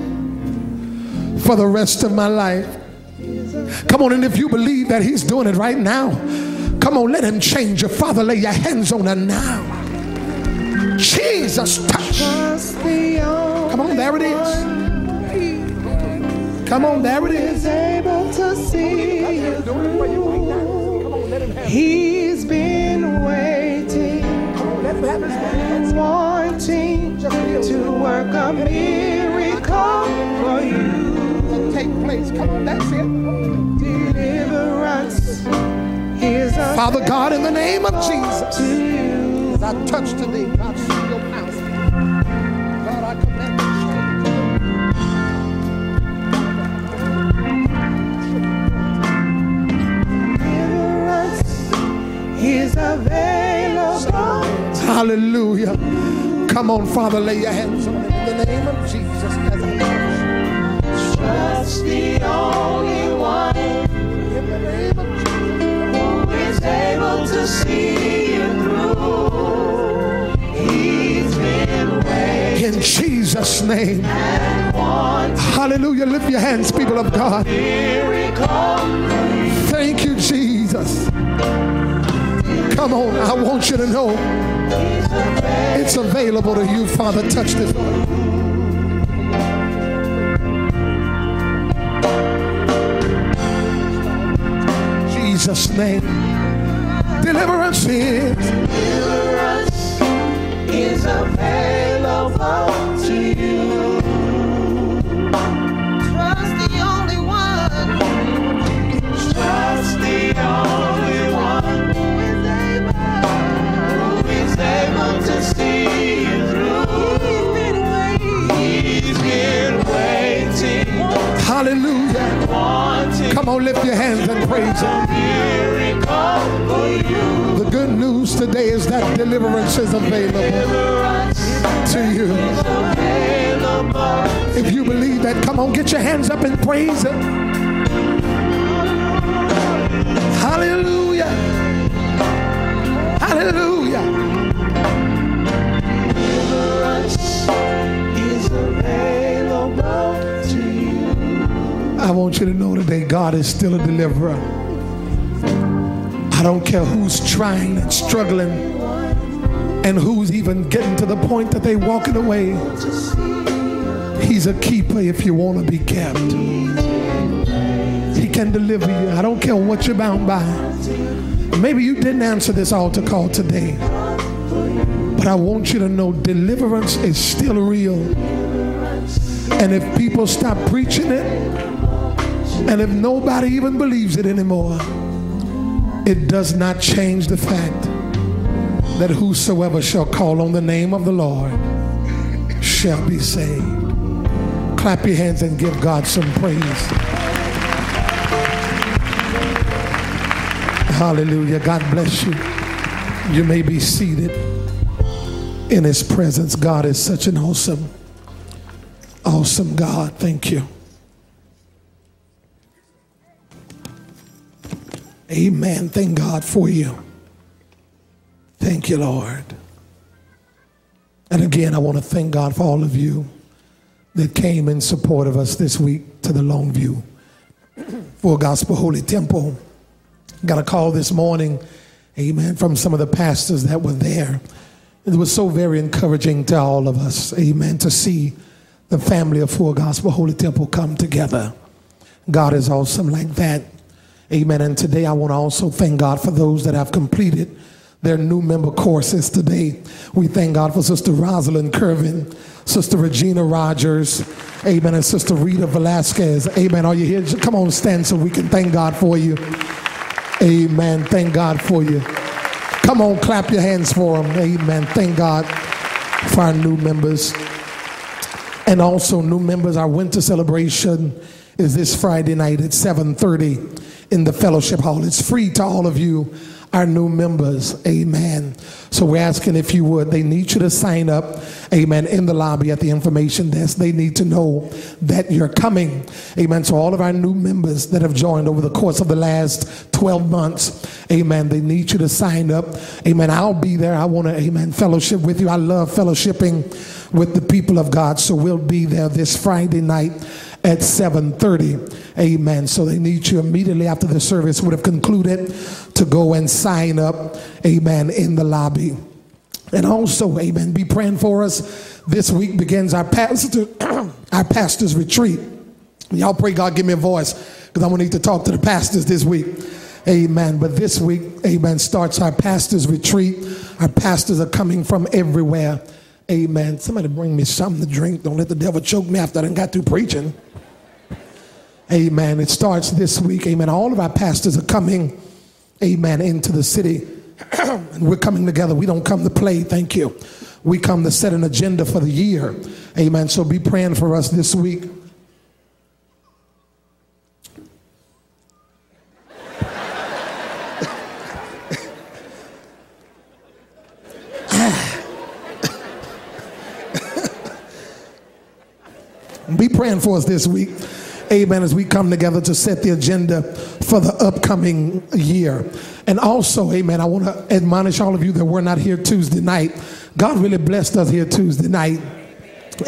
for the rest of my life. Come on, and if you believe that He's doing it right now, come on, let Him change you. Father, lay your hands on her now. Jesus, touch. Come on, there it is. Come on, there it is. able to see you through. He's been waiting and wanting to work a miracle for you. Take place. Come on, that's it. Deliverance is Father God, in the name of Jesus. As I touch today, God, see your power. God, I command you. Is available. Hallelujah. Come on, Father, lay your hands on it in the name of Jesus. As I. Trust the only one who is able to see In Jesus' name. Hallelujah. Lift your hands, people of God. Thank you, Jesus. Come on, I want you to know it's available to you, Father. Touch this. Jesus' name. Deliverance is. Deliverance is available Come on, lift your hands and praise Him. The good news today is that deliverance is available to you. If you believe that, come on, get your hands up and praise Him. Hallelujah. Hallelujah. I want you to know today God is still a deliverer. I don't care who's trying and struggling and who's even getting to the point that they walking away. He's a keeper if you want to be kept. He can deliver you. I don't care what you're bound by. Maybe you didn't answer this altar call today. But I want you to know deliverance is still real. And if people stop preaching it, and if nobody even believes it anymore, it does not change the fact that whosoever shall call on the name of the Lord shall be saved. Clap your hands and give God some praise. Hallelujah. God bless you. You may be seated in his presence. God is such an awesome, awesome God. Thank you. Amen. Thank God for you. Thank you, Lord. And again, I want to thank God for all of you that came in support of us this week to the Longview Full Gospel Holy Temple. Got a call this morning, amen, from some of the pastors that were there. It was so very encouraging to all of us, amen, to see the family of Full Gospel Holy Temple come together. God is awesome like that. Amen. And today I want to also thank God for those that have completed their new member courses today. We thank God for Sister Rosalind Curvin, Sister Regina Rogers, amen, and Sister Rita Velasquez. Amen. Are you here? Come on, stand so we can thank God for you. Amen. Thank God for you. Come on, clap your hands for them. Amen. Thank God for our new members. And also new members, our winter celebration is this Friday night at 7:30 in the fellowship hall. It's free to all of you, our new members. Amen. So we're asking if you would. They need you to sign up. Amen. In the lobby at the information desk. They need to know that you're coming. Amen. So all of our new members that have joined over the course of the last 12 months. Amen. They need you to sign up. Amen. I'll be there. I want to, amen, fellowship with you. I love fellowshipping with the people of God. So we'll be there this Friday night at 7:30. Amen. So they need you immediately after the service would have concluded to go and sign up. Amen. In the lobby. And also, amen, be praying for us. This week begins our pastor our pastor's retreat. Y'all pray God give me a voice because I'm gonna need to talk to the pastors this week. Amen. But this week, amen, starts our pastor's retreat. Our pastors are coming from everywhere. Amen. Somebody bring me something to drink. Don't let the devil choke me after I done got through preaching. Amen. It starts this week. Amen. All of our pastors are coming, amen, into the city. and we're coming together. We don't come to play, thank you. We come to set an agenda for the year. Amen. So be praying for us this week. Be praying for us this week. Amen. As we come together to set the agenda for the upcoming year. And also, amen, I want to admonish all of you that we're not here Tuesday night. God really blessed us here Tuesday night.